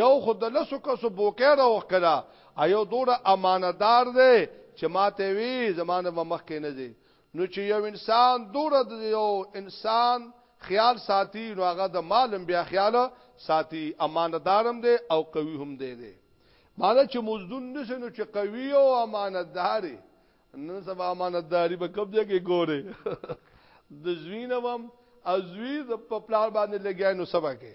یو خو د لسو کسو بوکه راوخکلا ایو دور امانتدار دی چې ماته وی زمانه به مخ کې نه دی نو چې یو انسان دور د یو انسان خیال ساتي نو هغه د مالم بیا خیال ساتي امانتدارم دی او قوي هم دی دی مالا چې مزدون نشي نو چې قوي او امانتداري نن سبا امانتداري به کوم ځای کې ګوره د زوینه وم ازوی د پپلار باندې لګیا نو سبا کې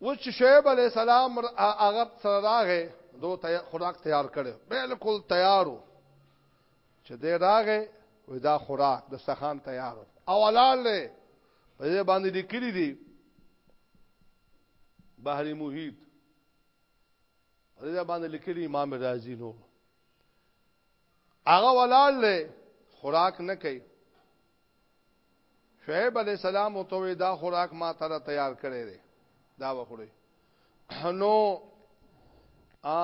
اوس چې شعیب علی السلام هغه سره راغې دو ته خوراک تیار کړي بالکل تیارو چې دې راغې وې دا خوراک د سخان تیارو اولاله په دې باندې لیکلي دي بحر محیط په دې باندې لیکلي امام رازی نو هغه ولاله خوراک نه کوي شعیب علی السلام او ته دا خوراک ما تر تیار کړی دی دا وخوري نو ا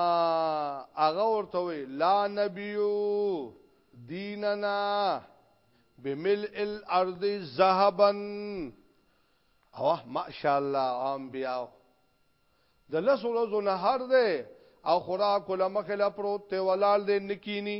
هغه ورته وی لا نبیو دیننا بملء الارض ذهبا او ماشاء الله انبیاء د لس ورځو نه هر دی او خوراک لمخه لا پروت ته ولال دی نکینی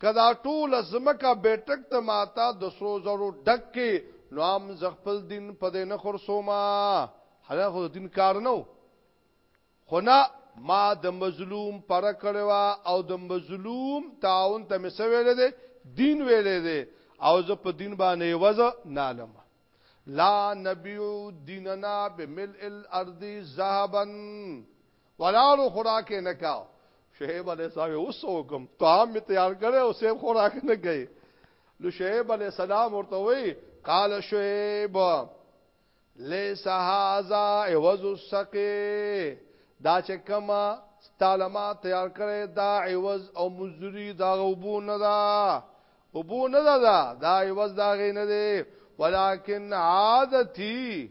که دا ټوله ځمکه بیټک ته ماته د سرو زرو ډک کې نو هم زه خپل دین په دې نه خرڅوم حالانکه خو د دین کار نه و خو نه ما د مظلوم پر کړوا او د مظلوم تعاون ته مې سویل دي دین ویلې دي او زه په دین باندې وځ نه علم لا نبی دیننا بملء الارض ذهبا ولاړو خوراک یې نه کاو شعیب علیه السلام یې اوس وکم طعام مې تیار کړی او سیب خوراک نه کوي نو شعیب علیه السلام ورته وی قال شعیب لیس هذا عوض السقی دا چې کما ستالما تیار کړی دا عوض او مزری دا غوبو نه دا غوبو نه دا دا عوض دا غي نه دی ولکن عادتي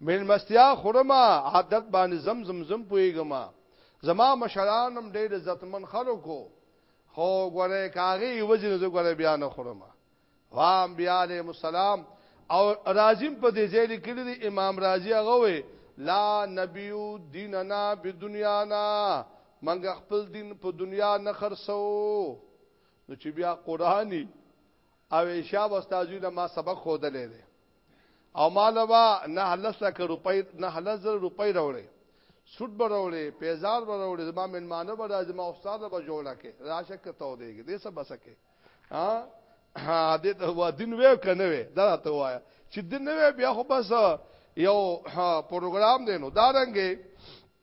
ملمستیا خورم عادت باندې زم زم زم پویګم زما مشرانم ډېر عزتمن خلکو خو ګوره کاغي وزن زه ګوره بیا نه خورم وام بیا له مسالم او رازم په دې ځای لیکلی دی امام رازی هغه وی لا نبیو دیننا بدنیا نا منګه خپل دین په دنیا نه خرڅو نو چې بیا قرآنی او ایشا واستاجو نه ما سبق خو دلې او مال با نه لس لک روپۍ نه لس زر روپۍ راوړې سود به راوړې پیزار به راوړې زما منمانه به راځي ما استاد به جوړه کې راشه کې تو دیږي دې څه بسکه ها ها دې ته وا دین وې کنه وې دا ته وایا چې دین وې بیا خو بس یو پروګرام دی نو دا رنګه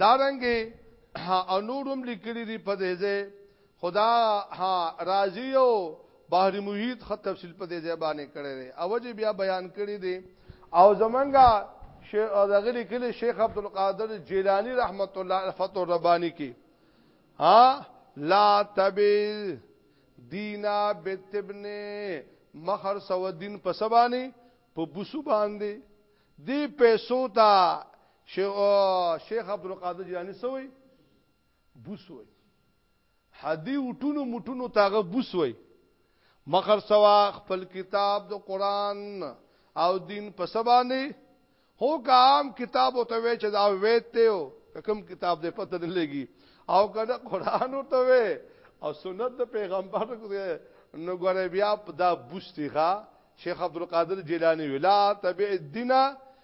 دارنګي انورم لیکلي دي په دې ځای خدا ها راضي او بحر محیط خط تفصیل په دې ځای باندې کړی دی اوجه بیا بیان کړی دی او زمونږه شیخ دغلی کلی شیخ عبد القادر جیلانی رحمت الله الفت الربانی کی ها لا تبی دینا بتبنه مخر سو دین په سبانی په بوسو باندې دی پیسو ته شیخ شیخ عبدالقادر جیلانی سوی بوسوي حدی وټونو مټونو تاغه بوسوي مخر سوا خپل کتاب د قران او دین په سبانه هو کام کتاب او ته وی چې دا ویت ته او کوم کتاب دې پته نه لګي او کنه قران او ته وی او سنت د پیغمبر نو ګره بیا دا بوستیخه شیخ عبد القادر جیلانی ویلا تبع الدین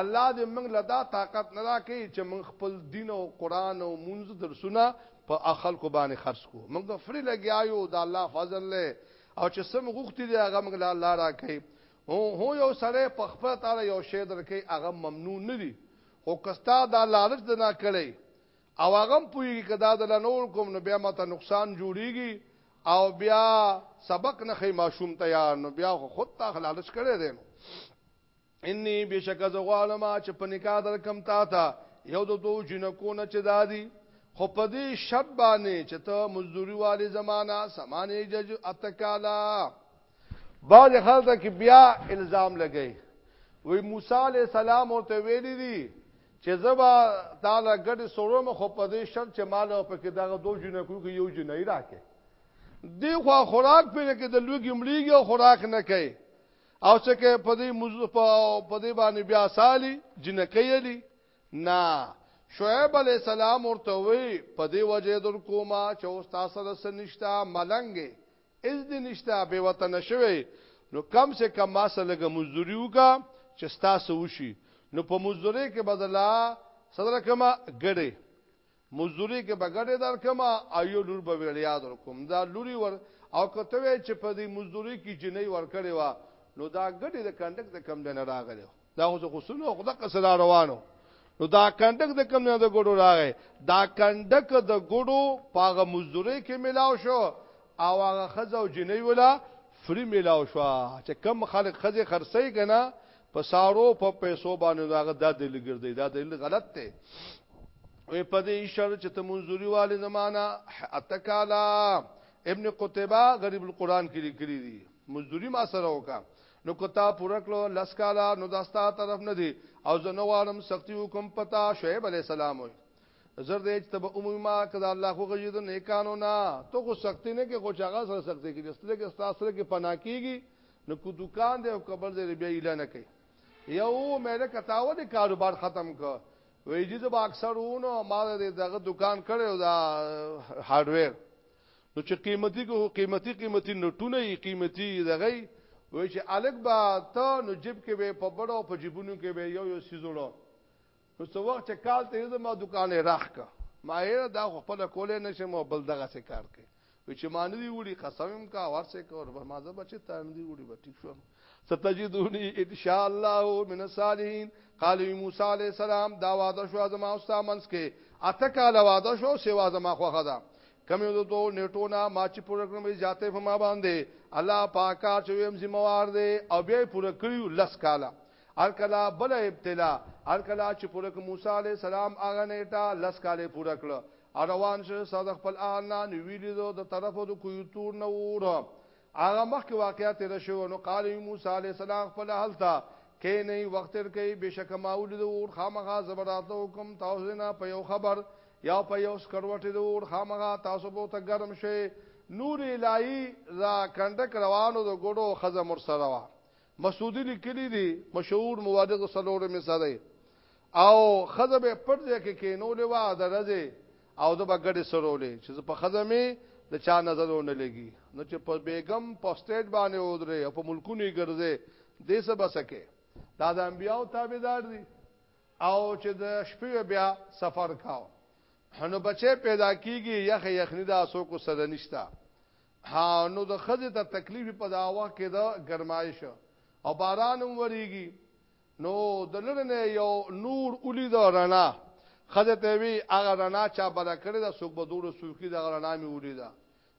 الله دې موږ له دا طاقت نه راکړي چې موږ خپل دین او قران او مونږ درسونه په اخل کو باندې خرڅ کو موږ د فری لګیایو د الله فضل له او چې سم غوښتي دی هغه موږ له الله راکړي هو هو یو سره په خپل تعالی یو شی درکې هغه ممنوع نه دي خو کستا دا لالچ نه کړي او هغه پویږي کدا د نور کوم نو بیا ماته نقصان جوړیږي او بیا سبق نه خې ماشوم تیار نو بیا خود تا خلالچ کړي دي نو انی بشک ز غوالم چې په نکاح در کم تا تا یو د دوه جنکو نه چې دادی خو په دې شرط باندې چې ته مزدوري والي زمانہ سمانه جج اتکالا بعض خلک کې بیا الزام لګی وی موسی علی السلام ورته ویل دي چې زبا تعالی ګډ سورم خو په دې شرط چې مال او پکې دغه دوه جنکو کې یو جنۍ راکې دی خو خوراک پرې کې د لوګي مليږي خوراک نه کوي او چې کې په دې موضوع په دې باندې بیا سالي جنکې یلی نه شعیب علی السلام ورته وی په دې وجه در کوما چې اوس تاسو د سنشتہ ملنګې از دې نشتا به وطن شوي نو کم سے کم ما سره لګه مزدوري وکا چې تاسو وشي نو په مزدوري کې بدلا صدر کما ګړې مزدوري کې به ګټه درکم او یو لور به وړیا درکوم دا لوري ور او کته وی چې په دې مزدوري کې جنې ور کړې و نو دا ګټه د کنډک د کم نه راغلی دا خو غسلو خدا قصد روانو نو دا کنډک د کم نه د ګړو راغی دا کنډک د ګړو پاغه مزدوري کې ملاو شو او هغه خزه او جنې ولا فری ملاو شو چې کم خلک خزه خرڅي کنه په سارو په پیسو باندې دا غدا دل ګرځي دا دل غلط دی وې په دې شر چې ته منځوري والي زمانہ اتکالا ابن قتيبه غریب القرآن کې لیکلي دي منځوري ما سره وکا نو کتا پورا کلو لس کالا نو داستا طرف نه دي او زه نو عالم سختی حکم پتا شعیب علی السلام وي زر دې چې تب عمومي ما کدا الله خو غجید نه کانو نه تو خو سختی نه کې خو چاغه سره سختی کې دستله کې تاسو کې پناکیږي نو کو دکان دی او کبل دی بیا ایله نه کوي یو مې له کتاو دی کاروبار ختم کو وی جز با اکثر ونه ما دغه دکان کړو دا هارډویر نو چې قیمتي کو قیمتي قیمتي نټونه یې قیمتي دغه وی چې الګ با ته نو جیب کې به په بڑو په جیبونو کې به یو یو سیزونو نو څو وخت چې کال ته زما دکان راخ کا ما یې دا خپل کولې نشم او بل دغه څه کار کوي و چې مان دی وړي قسم کا ورسه کا اور ما زه بچی تان دی وړي به ټیک شو ستجدونی ان شاء الله من الصالحین قال موسی علی السلام دا وعده شو زما او سامنس کې اته کال وعده شو سیوا زما خو خدا کم یو دو نیټو نه ما چې پوره کړم ذاته فما باندې الله پاکار چې ویم ذمہ وار دی او به پوره کړیو لس کاله هر کله بل ابتلا هر کله چې پوره ک موسی علی السلام هغه نیټه لس کاله پوره کړ او روان شو صد خپل اهلنا نو ویلی دو د طرفو د کوی تور نه ور هغه مخکې واقعیا تیر شو نو قال موسی علی السلام خپل اهل ته کې نه وخت تر کې بشک ماول د ور خامغه زبرات حکم تاسو نه په یو خبر یا په یو سکروټ د ور خامغه تاسو بو ته ګرم شي نور الای را کنده روانو د ګړو خزه مر سره وا مسعودی لیکلی دی مشهور موادق سلور می سره او خزه به پټ ځای کې کینولې و د رزه او د بغړې سرولې چې په خزه می د چا نظرونه لګي نو چې په بیگم په سټیټ باندې ودرې او په ملکونو یې ګرځې دې څه بسکه دا د انبیانو تابعدار دي او چې د شپې بیا سفر کاو هنو بچې پیدا کیږي یخ یخنی دا سو کو سره نشتا ها نو د خزه ته تکلیف په دا وخت کې دا گرمایش او باران هم وریږي نو د لړنه یو نور اولی دا رڼا خزه ته وی هغه رڼا چا بره کړی دا سوق بدور سوقي دا رڼا می اولی دا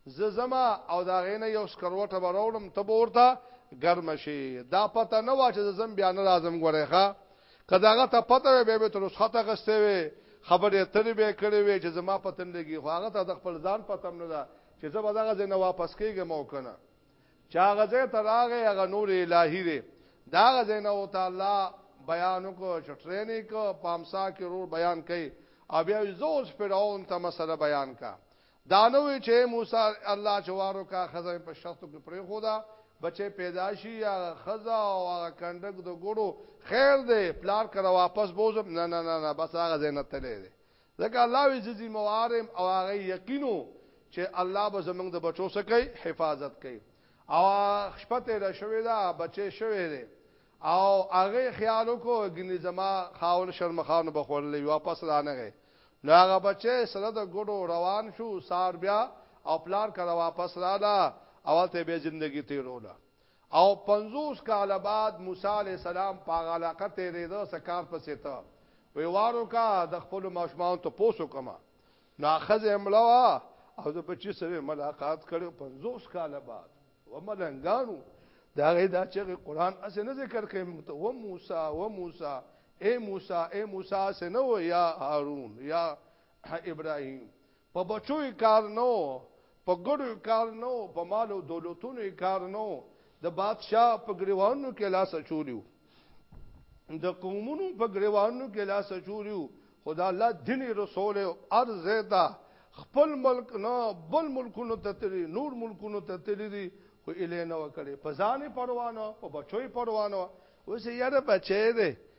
زه زما او دا غینه یو سکروټه براولم ته ورته ګرم شي دا پته نه واچ زم بیا نه لازم غوړې ښا کداغه ته پته به به تر سخته غسته وي خبرې ترې به کړې وي چې زما پتن لګي خو هغه ته د خپل ځان پتم نه ده چې زه به دغه ځای نه واپس کېږم او کنه چې هغه ځای ته راغی هغه نور الهي دی دا هغه ځای نه وته الله بیان وکړو چې ټرینې کو پامسا کې رور بیان کړي او بیا زوس فرعون ته مسله بیان کا دانوې چې موسی الله جوارو کا خزه په شرطو کې پرې خدا بچې پیدایشي یا خزه او هغه کندک د ګړو خیر دی پلار کړه واپس بوزم نه نه نه نه بس هغه ځای نه تللی دی ځکه الله وی زه ذمہ وارم او هغه یقینو چې الله به زمنګ د بچو سکه حفاظت کوي او شپته را شوې دا بچي شوې ده او هغه خیال وکړو ګنې زما خاون شرمخان بخورلې واپس رانه غي نو هغه بچي سره د ګډو روان شو سار بیا او پلار کړه واپس رااله اول ته به ژوندۍ تیروله او پنځوس کاله بعد موسی علیه السلام په هغه علاقه تېرېده څه کار پسې ته وی وار وکړه د خپلو ماشومانو تپوس وکړم نو ښځه یې مړه وه او د بچي سره یې ملاقات کړی پنځوس کاله بعد و ملنګانو د هغې دا چغې قرآن هسې نه ذکر کوي موږ ته و موسی و موسی ای موسی ای موسی هسې نه و یا هارون یا ابراهیم په بچو یې کار نه و، په ګډو یې کار نه و، په مال او دولتونو یې کار نه و، د بادشاه په ګریوانونو کې لاس اچولی و، د قومونو په ګریوانونو کې لاس اچولی و، خو د الله دین یې رسولی و هر ځای ته، خپل ملک نه بل ملکونو ته تللی، نور ملکونو ته تللی دی، خو ایله یې نه وه کړې، په ځان یې پروا نه وه، په بچو یې پروا نه وه، اوس یې یاره بچی دی.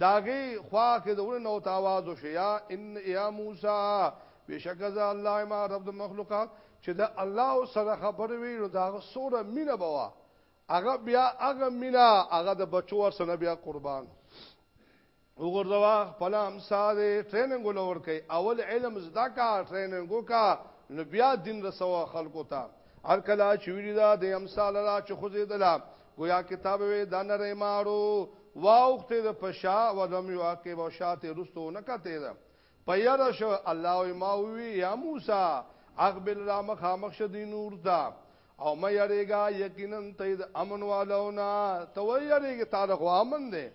داغي خوا کې د ورن او تاواز او شیا ان یا موسی بشک ز الله ما رب د مخلوقات چې د الله سره خبر وی نو دا سوره مینه بوا هغه بیا هغه مینا هغه د بچو ور سره بیا قربان وګورځوا خپل امساده ټریننګ ولور کوي اول علم زده کا ټریننګ وکا نو بیا دین رسوا خلکو ته هر کله چې ویری دا د امسال را چې خوځیدل گویا کتاب وی دا نره مارو واوخت د پشا و دم یو عقب او شاته رستو نه کته ده پیر شو الله ما وی یا موسی اقبل را مخامخ شدی نور دا او مې یریګا یقینا ته د امن والونا ته وی یریګ تا د خو امن ده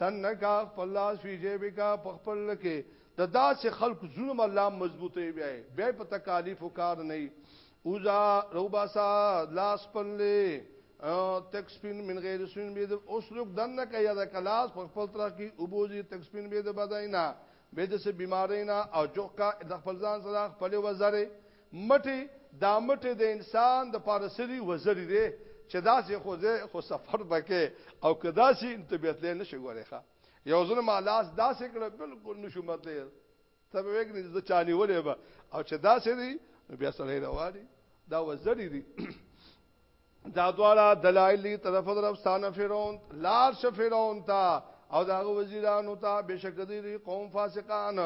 دن کا خپل لاس وی جیب کا خپل کې د داسې خلق ظلم الله مضبوطه بیا بیا په تکالیف کار نه اوزا روباسا لاس پنلی تک سپین من غیر سپین بید اوس لوک دن نه کیا د کلاس په خپل تر کې اوبوزي تک سپین بید بداینا بید سه بیمارینا او جوخ کا د خپل ځان سره خپل وزره مټي دا مټي د انسان د پارسري وزري دی چې دا سه خو زه خو سفر بکې او کدا سي انتبیت لې نشي ګورې ښا یو ځل ما لاس دا سه کړ بالکل نشو مته ته به وګنې چې د چاني ولې به او چې دا سې دي نو بیا سره رواني دا وزړی دي دا دواړه دلایل دي طرف طرف ستانه فرعون لار ش فرعون تا او دا وزیرانو ته بشک دي قوم فاسقان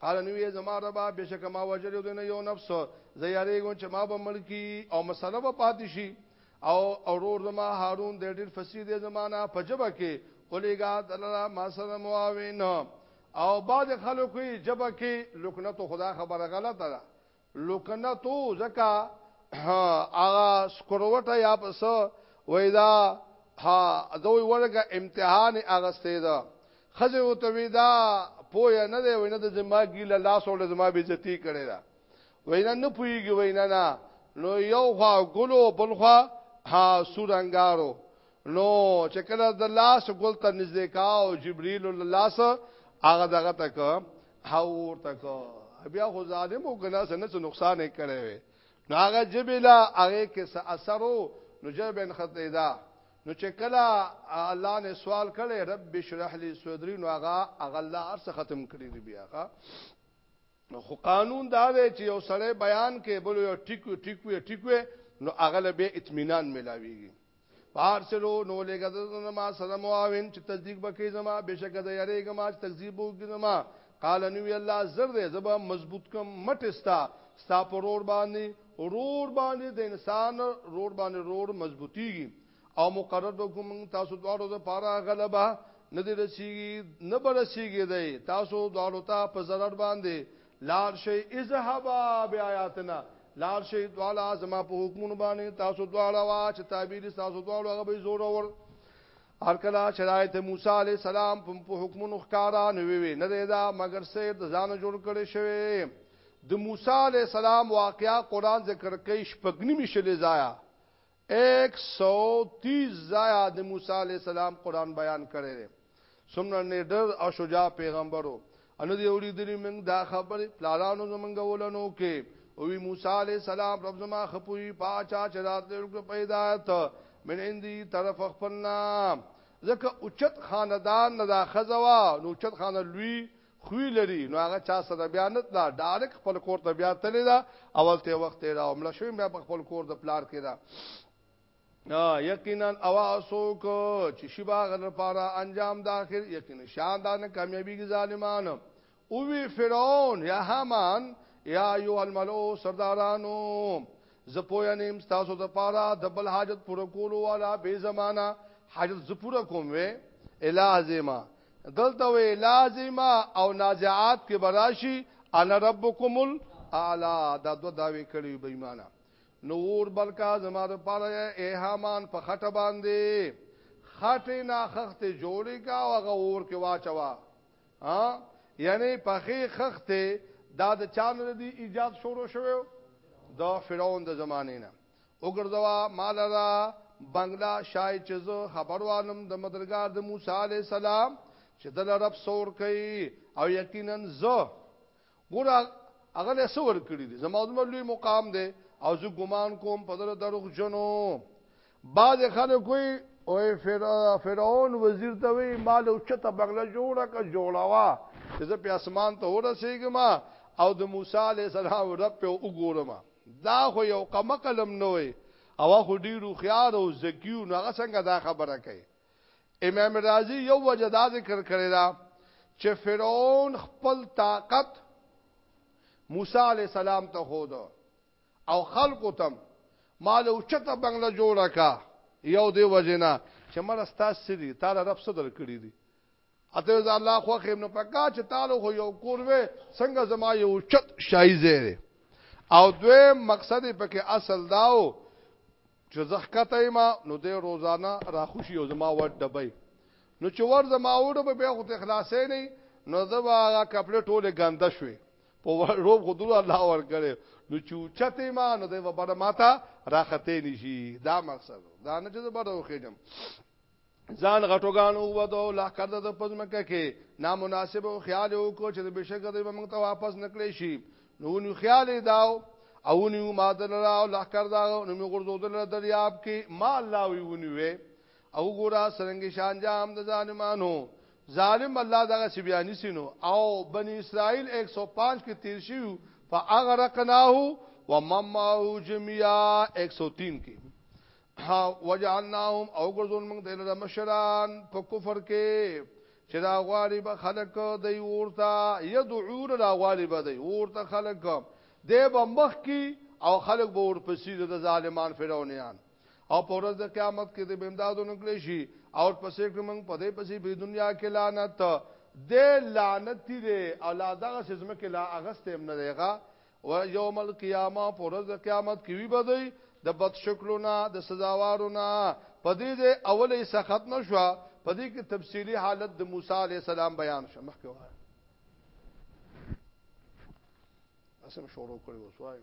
قال نو یې زما ربا بشک ما وجل دین یو نفس زیارې ګون چې ما به ملکی او مسله به پاتې شي او اورور زما هارون د ډېر فصیح زمانہ په جبه کې اولېګا دلاله ما سره معاون او بعض خلکو یې جبه کې لکنتو خدا خبره غلطه ده لکنتو ځکه هغه سکروټه یا پس وای دا ها دوی ورګه امتحان اغستې ده خزه او توی دا پوهه نه دی وینه د زما ګیله لاس او زما به عزتي کړي دا وینه نه پويږي وینه نه نو یو خوا ګلو بل خوا ها سورنګارو نو چې کله د لاس ګل ته نږدې کا او جبريل له لاس هغه دغه تک حور تک بیا خو ظالم او ګنا سره څه نقصان یې کړی وي نو هغه جبلا هغه کې څه اثر او نو جبن خطیدا نو چې کله الله نه سوال کړي رب اشرح لي صدري نو هغه هغه الله ارس ختم کړی دی بیا هغه خو قانون دا دی چې یو سړی بیان کې بل یو ټیکو ټیکو ټیکو نو هغه به اطمینان ملاويږي پارسلو نو لګه زما سره معاون چې تصدیق وکړي زما بشک د یریګه ما چې تکذیب وکړي زما قال نو الله زر دې زبا مضبوط کم مټستا ستا پر اور باندې رور باندې د انسان رور باندې رور مضبوطیږي او مقرر وکم تاسو دواړو د پاره غلبه نه دې رسیږي نه برسیږي دی تاسو دواړو ته په zarar باندې لار شي اذهبا بیااتنا لار شي دوالا زما په حکمونو باندې تاسو دوالا وا چې تعبیر تاسو دوالا هغه به زور اور هر کله شرایط موسی علی السلام په حکمونو ښکارا نه وی نه دا مگر سیر د ځان جوړ کړي شوی د موسی علی السلام واقعا قران ذکر کوي شپګنی مشلې ځایا ایک سو تیس ځایه د موسی علیه السلام قرآن بیان کړی دی، څومره نډر او شجاع پیغمبر و، او نه دي اورېدلي موږ دا خبرې پلارانو زموږ ولنو کې، وویل موسی علیه السلام، رب زما ښه پوهېږي په هغه چا چې راتلل وکړي په هدایت، من عندی، طرف خپل نه، ځکه اوچت خاندان نه دا ښځه وه، نو اوچت خاندان لوی خوی لري نو هغه چا سره بیا نه تلا ډایرک خپل کور ته بیا تللی دا اول ته وخت ته دا عمله شوی بیا خپل کور د پلار کې دا یقینا اواسوک چې شبا غل لپاره انجام د اخر یقینا شان دا نه کامیابی کی ظالمان او وی فرعون یا حمان یا ایو الملو سردارانو زه پوه نه یم ستاسو د پاره د بل حاجت پوره کولو والا به زمانہ حاجت ز پوره کوم وې الازما دلته وې الازما او نازعات کې براشي انا ربکم الاعلى دا دو داوي کړی بې ایمانه نور بلکا زما د پاره اے هامان په خټه باندې خټه نه خخت جوړی کا او غور کې واچوا ها یعنی پخې خخته دا د چانه د ایجاد شروع شوه د فرعون د زمانه نه وګرځوا مال را بنگلا شای چې زه خبر وانم د مدرګار د موسی علی السلام چې د رب سور کوي او یقینا زه ګوره هغه له څه ورکړي دي زما دومره لوی مقام دی او زه ګمان کوم په دغه دروغ جنو بعض خلک کوئی او فرعون وزیر ته وی مال او چته بغله جوړه کا جوړوا چې زه په اسمان ته ورسېږم او د موسی علی السلام رب په وګورم دا خو یو قمقلم نه وي او خو ډیرو خيار او زکیو نه څنګه دا خبره کوي امام رازی یو وجه دا ذکر کړی دا چې فرعون خپل طاقت موسی علی السلام ته خود او خلق تم مال او چته بنگله جوړه کا یو دی وجنا چې مړه ستاسو سری تعالی رب صدر کړی دی اته ز الله خو خیم نو پکا چې تعالی خو یو کور وې څنګه زما یو چت شایزه او دوی مقصد پکې اصل داو چې زه ښکته یم نو دی روزانه راخوشي او زما وډ ډبې نو چې ور زما وډ په بیا خو ته خلاصې نه نو زه هغه کپړې ټوله ګنده شوې په روب خو دوه الله ور کړې نو چې چته ما نو دی په بڑا ماته راخته نشي دا مقصد دا نه چې زه بڑا وخېدم ځان غټوګان او ودو لا کرده د پزمکه کې نامناسب او خیال وکړو چې بشک دوی به موږ ته واپس نکړي شي نو نو خیال داو او نو ما دلرا او لا کرده نو موږ ورځو دلر دریاب کې ما الله وی ونیوي او ګورا سرنګ شان جام د ظالمانو ظالم الله دغه سی بیانی سينو او بنی اسرائیل 105 کې تیر شیو فاغرقناه وممعه جميعا 103 کې ها وجعلناهم او ګرځون موږ د لره مشران په کفر کې چې دا غواړي به خلق دی ورته يدعون دا غواړي به دی ورته خلق دی به مخ کی او خلق به ورپسې د ظالمان فرعونیان او په ورځ د قیامت کې د بمدادو نکړي شي او پسې کړم موږ په دې پسې په دنیا کې لعنت د لعنت دی او لا دغه سزمه کې لا اغستې هم نه دیغه و یوم القیامه پر ورځ د قیامت کې وی بدی د بد شکلو نه د سزاوارو نه په دې د اولې سخت نشو په دې کې تفصیلی حالت د موسی علی السلام بیان شو مخکې وای اسم شروع کړو وسوایم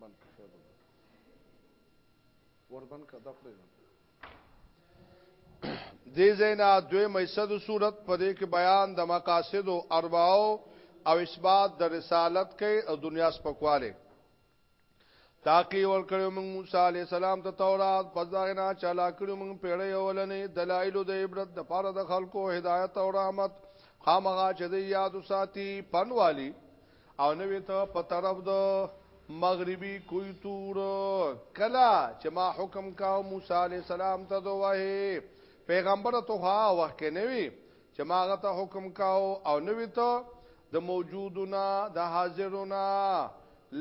بند که خیر بند که ور بند که دپړې نه دې زینا دوی میسد صورت په دې کې بیان د مقاصد او ارباو او اثبات د رسالت کې او دنیا سپکواله تاکي ور کړو موږ موسی عليه السلام ته تورات پزاغنا چلا کړو موږ پیړې اولنې دلایل د عبرت د پاره د خلکو هدایت او رحمت خامغه چې د یاد ساتي پنوالي او نوی ته په طرف د مغربي کوی تور کلا چې ما حکم کاو موسی عليه السلام ته دوه پیغمبر ته ها وخت کې نوی چې ما غته حکم کاو او نوی ته د موجودنا د حاضرنا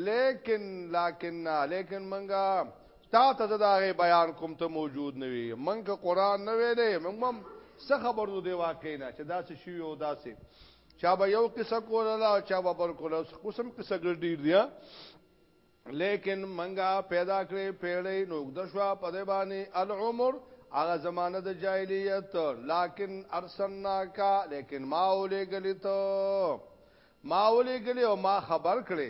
لیکن لیکن لیکن منګه تا ته دا بیان کوم ته موجود نوی منګه قران نوی دی منګم څه خبرو دی واقع نه چې دا څه شی او دا څه چا به یو قصه کوله او چا به بل کوله قسم قصه ګډیر دی لیکن منګه پیدا کړې پیړې نو د شوا په دی باندې العمر هغه زمانه د جاهلیت لیکن ارسلنا کا لیکن ما ولې غلی ته ما ولې غلی او ما خبر کړې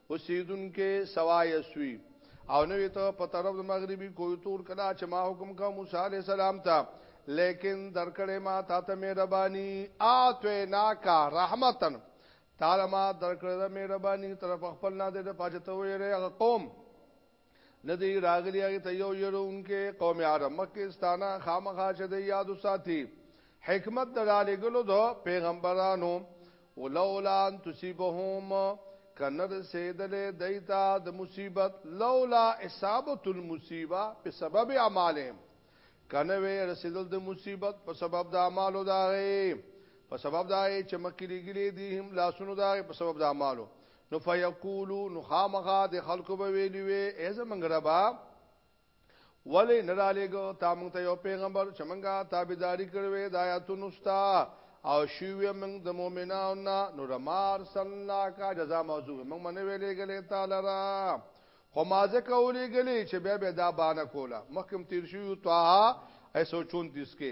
اوسیدونکي سوای سوی او نوی ته په طرف د مغربي کوی تور کلا چې ما حکم کا موسی عليه السلام ته لیکن درکړې ما تا ته مهرباني اعتنا کا رحمتن تعالی ما درکړې مهرباني طرف خپل نه دې پاجته ویره قوم ندی راغلی هغه ته یو يرونکې قوم عرب مکه ستانه خامخا چې د یاد ساتي حکمت دراله ګلو دو پیغمبرانو ولولا ان تصيبهم کنر سیدلې دیتا د مصیبت لولا اصابه المصیبه په سبب اعمالهم کنه وی رسیدل د مصیبت په سبب د اعمالو داغه په سبب دا چې مکه لګلې دي هم لاسونو داغه په سبب د اعمالو نو فیقولو نو خامخا د خلکو به ویلی وی ای زمنګ ربا ولی نرالیګو تا مونږ ته یو پیغمبر چې مونږه تابعداري کړوې د آیاتونو ستا او شیوه مونږ د مؤمنانو نه نو رمار سننا کا جزاء موضوع مونږ منه ویلې غلې تعالی را خو مازه کولې غلې چې به به دا بانه کوله مخکم تیر شو طه 134 کې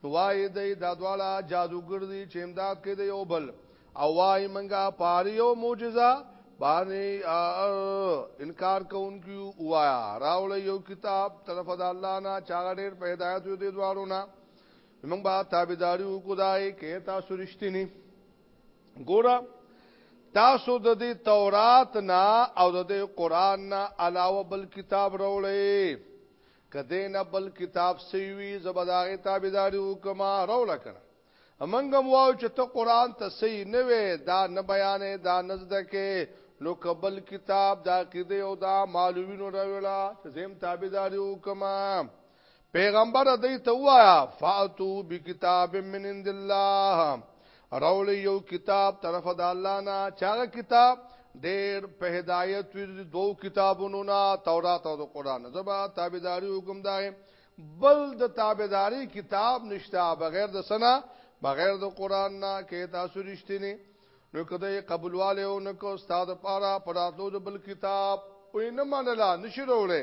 نو وای دی دا دواړه جادوګر دي چې امداد کوي د یو بل او وای منګه پاری او معجزه باندې انکار کوونکیو وایا راول یو کتاب طرف د الله نه چا ډېر په هدایت یو دي دواړو نه موږ با تابعداري وکړای کې تاسو رښتینی ګوره تاسو د دې تورات نه او د دې قران نه علاوه بل کتاب راولې که دې نه بل کتاب سوی وي زه به د هغې تابعداري وکړم روله کنه موږ هم وایو چې ته قرآن ته صحیح نه وې دا نه بیانې دا نه زده کې نو که بل کتاب د عقیدې او د اعمالو وینو راوړه چې زه هم تابعداري وکړم پیغمبر دې ته وایا فاتو بکتاب من عند الله راولې یو کتاب طرف د الله نه چاغه کتاب ډېر په هدایت وی دوو کتابونو نه تورات او قرآن زبا تابعداري حکم دای بل د تابعداري کتاب نشته بغیر د سنا بغیر د قرآن نه کې تاسو رښتینی نو کده قبولواله او نو کو استاد پاره پراتلو د بل کتاب وې نه منله نشي وروړي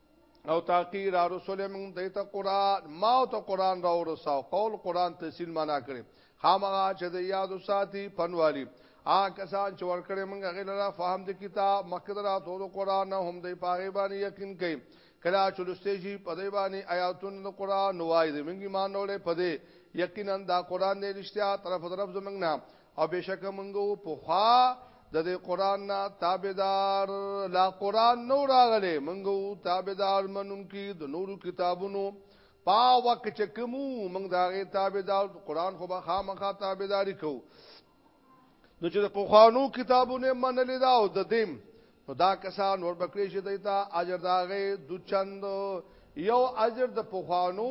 او تاقی را رسول مونږ ته ته قران ما او ته قران را ورساو قول قران تحصیل معنا کړي خامغه چې د یادو ساتي پنوالي آ کسان چې ورکړې مونږ غلره فهم د کتاب مقدرات او قران هم د پاغي باندې یقین کوي کلا چلوستې شي په دی باندې آیاتونه د قران نوای دې مونږ ایمان اورې په دې یقینا دا قران دې رښتیا طرف طرف زمنګ نه او بشک منګو پوخا د دې قران نه تابعدار لا قران نو راغله منګو تابعدار منم کی د نورو کتابونو پا وک چکمو موږ داغه تابعدار قران خو به خامخا تابعداري کو نو چې د پوخانو کتابونه منل دا او د دیم نو دا کسان ور بکړي شي دیتا اجر داغه د چند یو اجر د پوخانو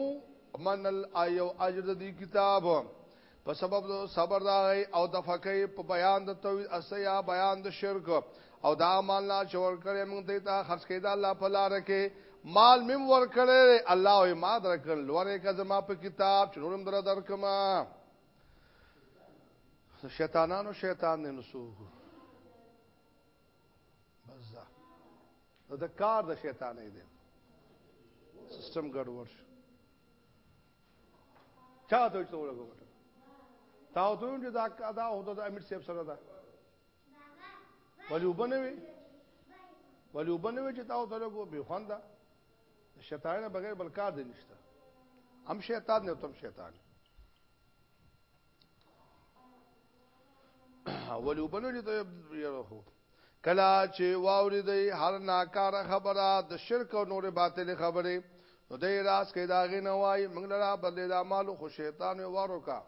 منل ایو اجر د کتاب په سبب د صبر دا غي او د فقې په بیان د توحید اسیا بیان د شرک او دا مال نه چور کړې موږ ته تا خرج کړي دا الله په لار کې مال مم ور کړې الله او ما درکړ لورې کا زما په کتاب چورم در درکما شیطانانو شیطان نه نسو بس دا د کار د شیطانې دی سیستم ګډوډ شو چا ته څه ولګو تا ته چې دا دا هو د امیر صاحب سره ده ولی وبنوي ولی وبنوي چې تا ته لګو به خواندا شیطان بغیر بل کار دی نشته هم شیطان نه تم شیطان ولی وبللی ته یره خو کلا چې واوري دی هر ناکار خبره د شرک او نور باطل خبره نو دې راس کې دا غي نه وای موږ لرا بدلې دا مال خو شیطان یې وارو کا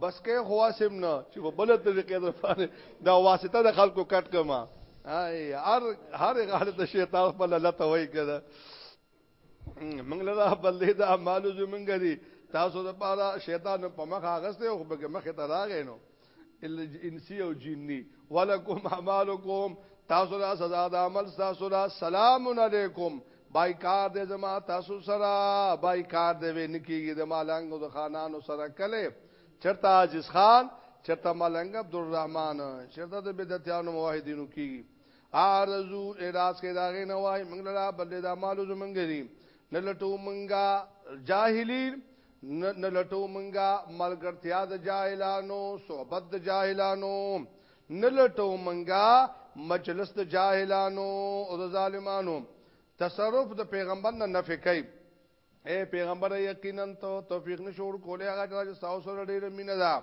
بس کې خواسم نه چې په بل طریقې د فاره دا واسطه د خلکو کټ کما هر هر غاړه د شیطان په لته وای کړه موږ له بلې د اعمالو زمونږ دي تاسو د پاره شیطان په مخ اغسته او په مخ ته راغې نو انسی او جنی ولکم اعمالکم تاسو لا سزا د عمل تاسو لا سلام علیکم بایکار دې زما تاسو سره بایکار دې ونکیږي د مالنګ او د خانانو سره کله چرته عاجز خان چرته ملنګ عبدالرحمن چرته د بدعتانو موحدینو کیږي ارزو اراس کې داغه نه وای موږ لا بل د مالو زمونږ دي نه لټو مونږه جاهلی نه لټو مونږه ملګرتیا د جاهلانو صحبت د جاهلانو نه لټو مونږه مجلس د جاهلانو او د ظالمانو تصرف د پیغمبر نه نفي کوي اے پیغمبر یقینا ته توفیق نشو ورکولې هغه چا چې تاسو سره ډېر مینه ده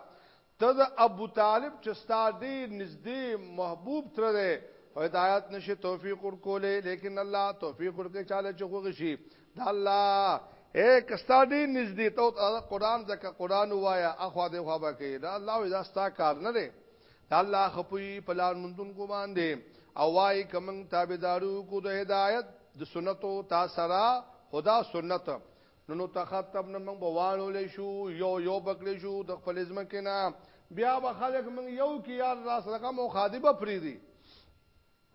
ته د ابو طالب چې ستا ډېر نږدې محبوب تر ده هدایت نشي توفیق ورکولې لیکن الله توفیق ورکړي چاله چې خوږ شي دا الله اے کستا ډېر نږدې ته قرآن ځکه قرآن وایا اخوا دې خوا به کې دا الله دا ستا کار نه دی دا الله خپوی په لار مندونکو باندې او وای کمن تابعدارو کو د هدایت د سنتو تا سرا خدا سنت نو نو تخطب نو موږ بوانو لې شو یو یو بکلی شو د خپل ځمکه نه بیا به خلک موږ یو کی یار را سره کوم خادبه فریدي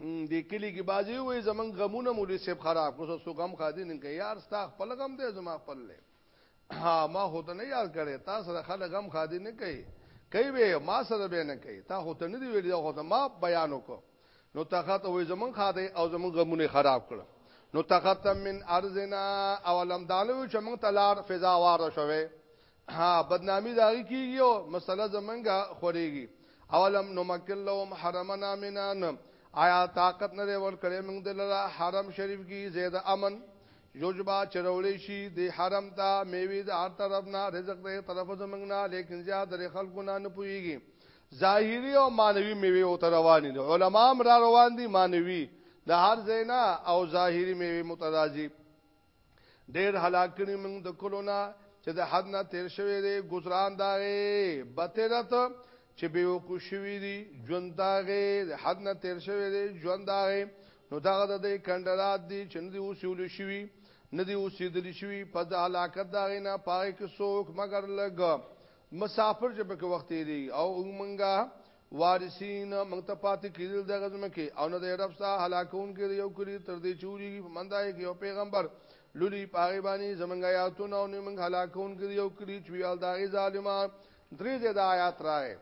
د کلی کې بازی وې زمنګ غمونه مولوی صاحب خراب کوسو سو غم خادي نه کې یار ستا خپل غم دې زما خپل لې ها ما هو ته نه یاد کړي تا سره خلک هم خادي نه کوي کوي به ما سره به نه کوي تا هو ته نه دی ویل دا هو ته ما بیان وکړ نو تخت وې زمون خاده او زمون غمونه خراب کړ نو تخت من ارزنا اولم دالو چې مونږ تلار فضا واره شوه ها بدنامي داږي کیږي او مسله زمونږه خوريږي اولم نو مکل لهم حرمنا منان آیا طاقت نه ور کړې موږ دلته حرم شریف کې زید امن یوجبا چې روړې شي د حرم ته میوي د هر طرف نه رزق د طرف زمنګ نه لیکن زیات د خلکو نه نه پويږي ظاهري او مانوي میوي او رواني دي علما هم را روان دي مانوي د هر زینا او ظاهري میوي مترازي ډېر هلاکني موږ د کلونا چې د حد نه تیر شوی دی ګزران داغه بترت چې بیوقو شوی دی ژوند داغه حد نه تیر شوی دی ژوند داغه نو داغه د دې کندرات دی چې نه دی اوسول شوی نه دی اوسېدل شوی په د علاقت داغه نه پاره کې څوک مگر لګ مسافر چې په وخت دی او موږ وارثین موږ ته پاتې کېدل د غزم کې او نه د رب سره هلاکون کې یو کلی تر دې چوری په مندای کې یو پیغمبر لولي پاغي باندې زمنګ آیاتونه او موږ هلاکون کې یو کلی چې یال داغي ظالمان درې دې د آیات راغې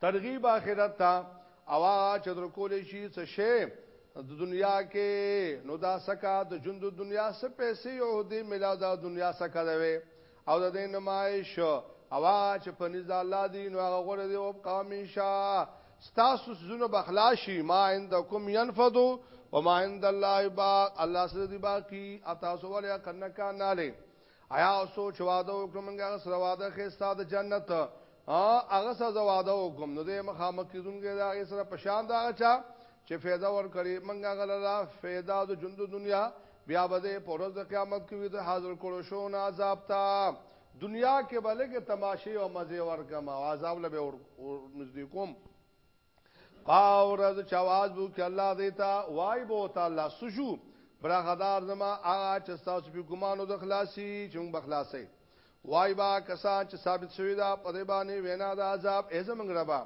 ترغیب آخرت تا او هغه چې در کول شي څه شی د دنیا کې نو دا سکا د ژوند د دنیا څخه پیسې او د ملا د دنیا څخه دوي او د دې نمایش او هغه چې په نزد الله دی نو هغه غره دی او قام انشا ستاسو زونه بخلاشي ما عندكم ينفذو وما عند الله باق الله سره دی باقی اتا سو ولیا کنه کان نه ایا اوسو چې واده وکړم هغه سره واده خستا د جنت هغه سره واده وکم نو دې مخامخ کیدونکې دا هغه سره پشان دا چا چې فایده ور کړی منګه غللا فایده د ژوند دنیا بیا به په ورځ د قیامت کې وي د حاضر کولو شو نه عذاب تا دنیا کې بلګه تماشې او مزه ورکم او عذاب لبه ور نږدې کوم پاو رز چواز بو کې الله دیتا وای بو تعالی سشو برخدار زما هغه چې تاسو په ګمانو د خلاصي چې موږ بخلاصي وای با کسان چې ثابت شوی دا په دې باندې وینا د عذاب ایزه موږ ربا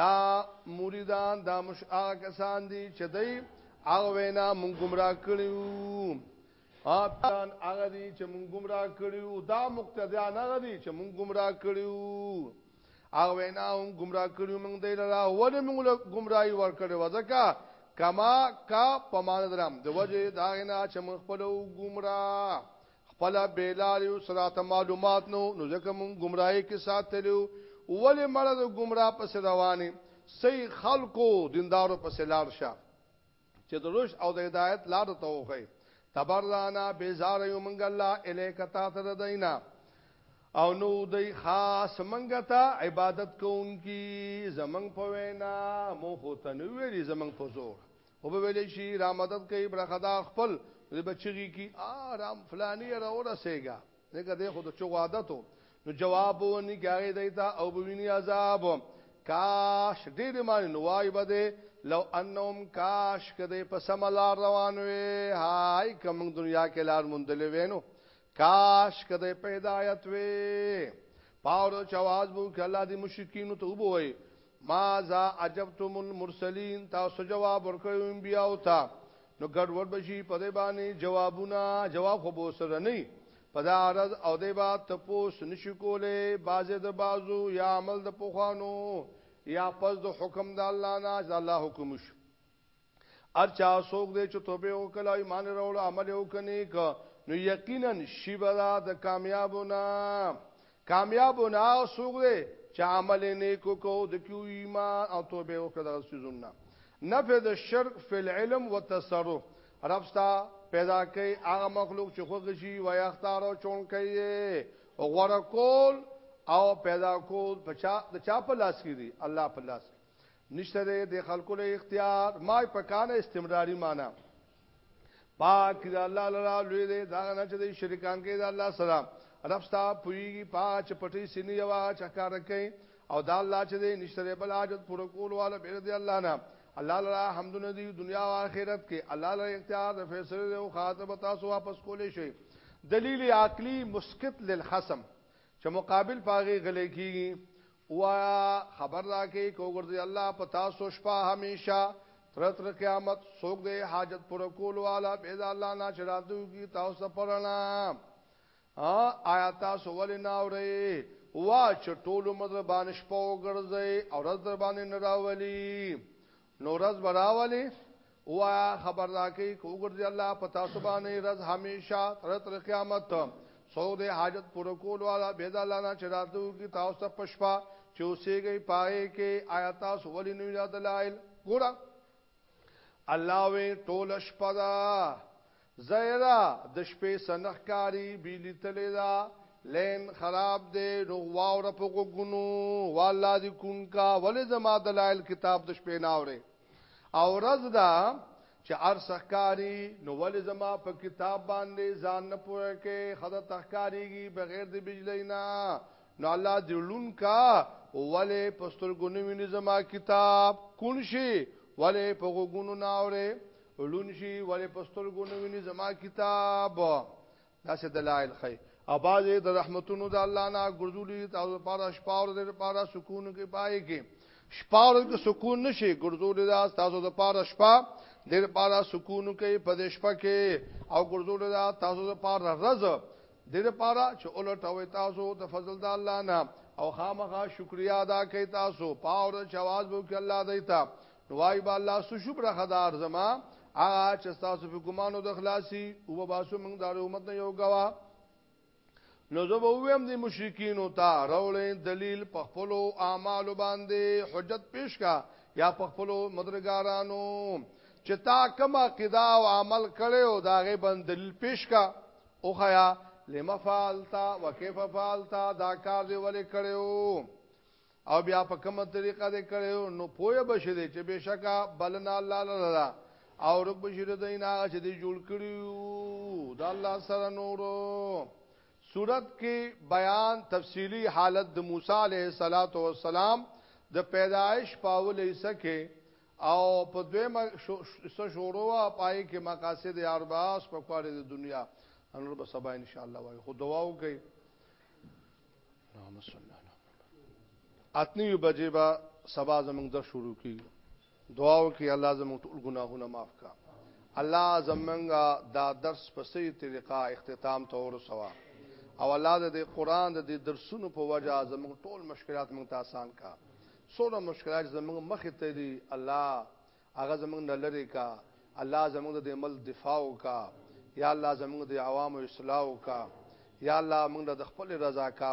دا مریدان دا مش هغه کسان دي چې دوی هغه وینا موږ گمراه کړیو آپیان هغه دي چې مونږ گمراه کړیو دا مقتدیان هغه دي چې مونږ گمراه کړیو هغه وینا هم گمراه کړیو مونږ دی لرا ولې مونږ له گمراهي ور کړو ځکه کما کا پمان درام د وجه دا نه چې مونږ خپل گمراه خپل بیلاریو سره معلومات نو نو ځکه مونږ گمراهي کې ساتلو ولې مرز گمراه پس روانه صحیح خلکو دیندارو پس لار شه چې د رشد او د هدایت لار ته وخی تبرعنا بیزار یو منګ الله الیک تا تر دینا او نو دی خاص منګ تا عبادت کوونکی زمنګ په وینا مو خو تنویری زمنګ په زور او به ویلې شي را مدد کوي برخدا خپل د بچی کی آرام فلانی را ورسېګا ځکه دی خو د چغو عادت و نو جواب ونی کاغی دیتا او بوینی عذاب کاش ډیر معنی نوای بده لو انهم کاش کده په سملار روان وي هاي کوم دنیا کې لار مندلې وینو کاش کده په هدایت وي پاور چواز بو کله دي مشکین ته وبوي ما ذا عجبتم المرسلین تاسو جواب ورکړو انبیاء او تا نو ګډ وډ بشي په دې باندې جوابونه جواب خو بو سره نه په دا عرض او دې با تپوس نشي کوله بازه د بازو یا عمل د پوخانو یا پس د حکم د الله نه چې الله حکم شو ارچا سوګ دې چې توبه وکړه ایمان راوړ عمل وکني ک نو یقینا شی بلا د کامیابونه کامیاب نه سوق دی چې عمل نیکو کو د کیو ایمان او توبه وکړه د سيزونه نفذ الشرك في العلم والتصرف رب ستا پیدا کوي هغه مخلوق چې خوږ شي و یا اختارو چون کوي او غره کول او پیدا کول په چا د چا په لاس کې دي الله په لاس نشته د خلکو له اختیار ما په کانه استمراری معنی پاک دی الله لرا لوی دی دا نه چې دی شرکان کې دی الله سلام رب ستا پویږي پاچ پټي سینې یوا چکار کوي او دا الله چې دی نشته بل حاجت پوره کول والا بیر دی الله نه الله لرا حمدونه دی دنیا او آخرت کې الله لرا اختیار د فیصله او خاطب تاسو واپس کولې شي دلیل عقلی مسکت للخصم چې مقابل پاغي غلې کیږي ووایه، خبر راکړئ، که وګرځوي الله په تاسو شپه همېشه تر تر قیامت، څوک دی حاجت پوره کولو والا بې د الله نه چې راتلو کړي تاسو ته په رڼا؟ آیا تاسو ولې نه اورئ؟ ووایه چې ټول عمر درباندې شپه وګرځوي او ورځ درباندې نه راولي. نو رز براولی وایا خبردار کی کو ګرځي الله پتا سبحانه رز همیشه تر تر قیامت سو د حاجت پر کول والا بيد الله نه چراتو کی تاسو ته پشپا چې اوسېږي پای کې آیا تاسو ولې نه یاد دلایل ګور الله وی ټول شپدا ظاهرا د شپې څه نه ښکاري بيلي تللې ده لين خراب دی نو واوره په غوږونو والله دې کون کا ولې زما دلایل کتاب د شپې نه اورې او ورځ ده چې هر څه ښکاري نو ولې زما په کتاب باندې ځان نه پوهه کې خدا تخکاریږي بغیر د بجلی نه نو الله دې لون کا ولې پستر ګونو ویني زما کتاب کون شي ولې په غوګونو نه اورې ړون شي ولې په سترګو نه ویني زما کتاب داسې دلایل خي او بعضې د رحمتونو د الله نه ګرځولي تاسو لپاره شپه او ورځ لپاره سکون کې پای کې شپه او ورځ کې سکون نشي ګرځولي دا تاسو لپاره شپه د لپاره سکون کې په دې شپه کې او ګرځولي دا تاسو لپاره رز د لپاره چې اولټوي تاسو د فضل د الله نه او خامخا شکریا ادا کوي تاسو پاور چواز وو کې الله دیتا نو وای با الله سو شو برخه دار زما هغه چې تاسو په ګمانو د خلاصي او به باسو موږ د امت نه یو غوا نو زه به ویم د مشرکین او تا راولې دلیل په خپل اعمال باندې حجت پیش کا یا په خپل مدرګارانو چې تا کما قضا او عمل کړي او داغه باندې دلیل پیش کا او خیا لما فعلتا وکيف فعلتا دا کار دی ولې کړو او بیا په کومه طریقه دې کړی نو پوهه بشي دې چې بشکا بلنا الله لالا او رب بشیر دین هغه چې دې جوړ کړیو د الله سره نور صورت کې بیان تفصیلی حالت د موسی علیه الصلاۃ والسلام د پیدایش پاول ایسه کې او په دویمه شورو پای کې مقاصد اربعه په کوړه د دنیا ان رب سبا ان شاء الله وای خو دعا وکړئ اللهم صل علی محمد اتنی بجې با سبا زمنګ در شروع کی دعا وکي الله زموږ ټول ګناهونه معاف کا الله زمونږ دا درس په صحیح طریقه اختتام ته ورسوا او الله د قرآن د درسونو په وجه زمونږ ټول مشکلات مونږ ته آسان کا سوره مشکلات زمونږ مخ ته دي الله هغه زمونږ نه لری کا الله زمونږ د دې ملک دفاع وکا یا الله زمونږ د عوامو اصلاح وکا یا الله مونږ د خپل رضا کا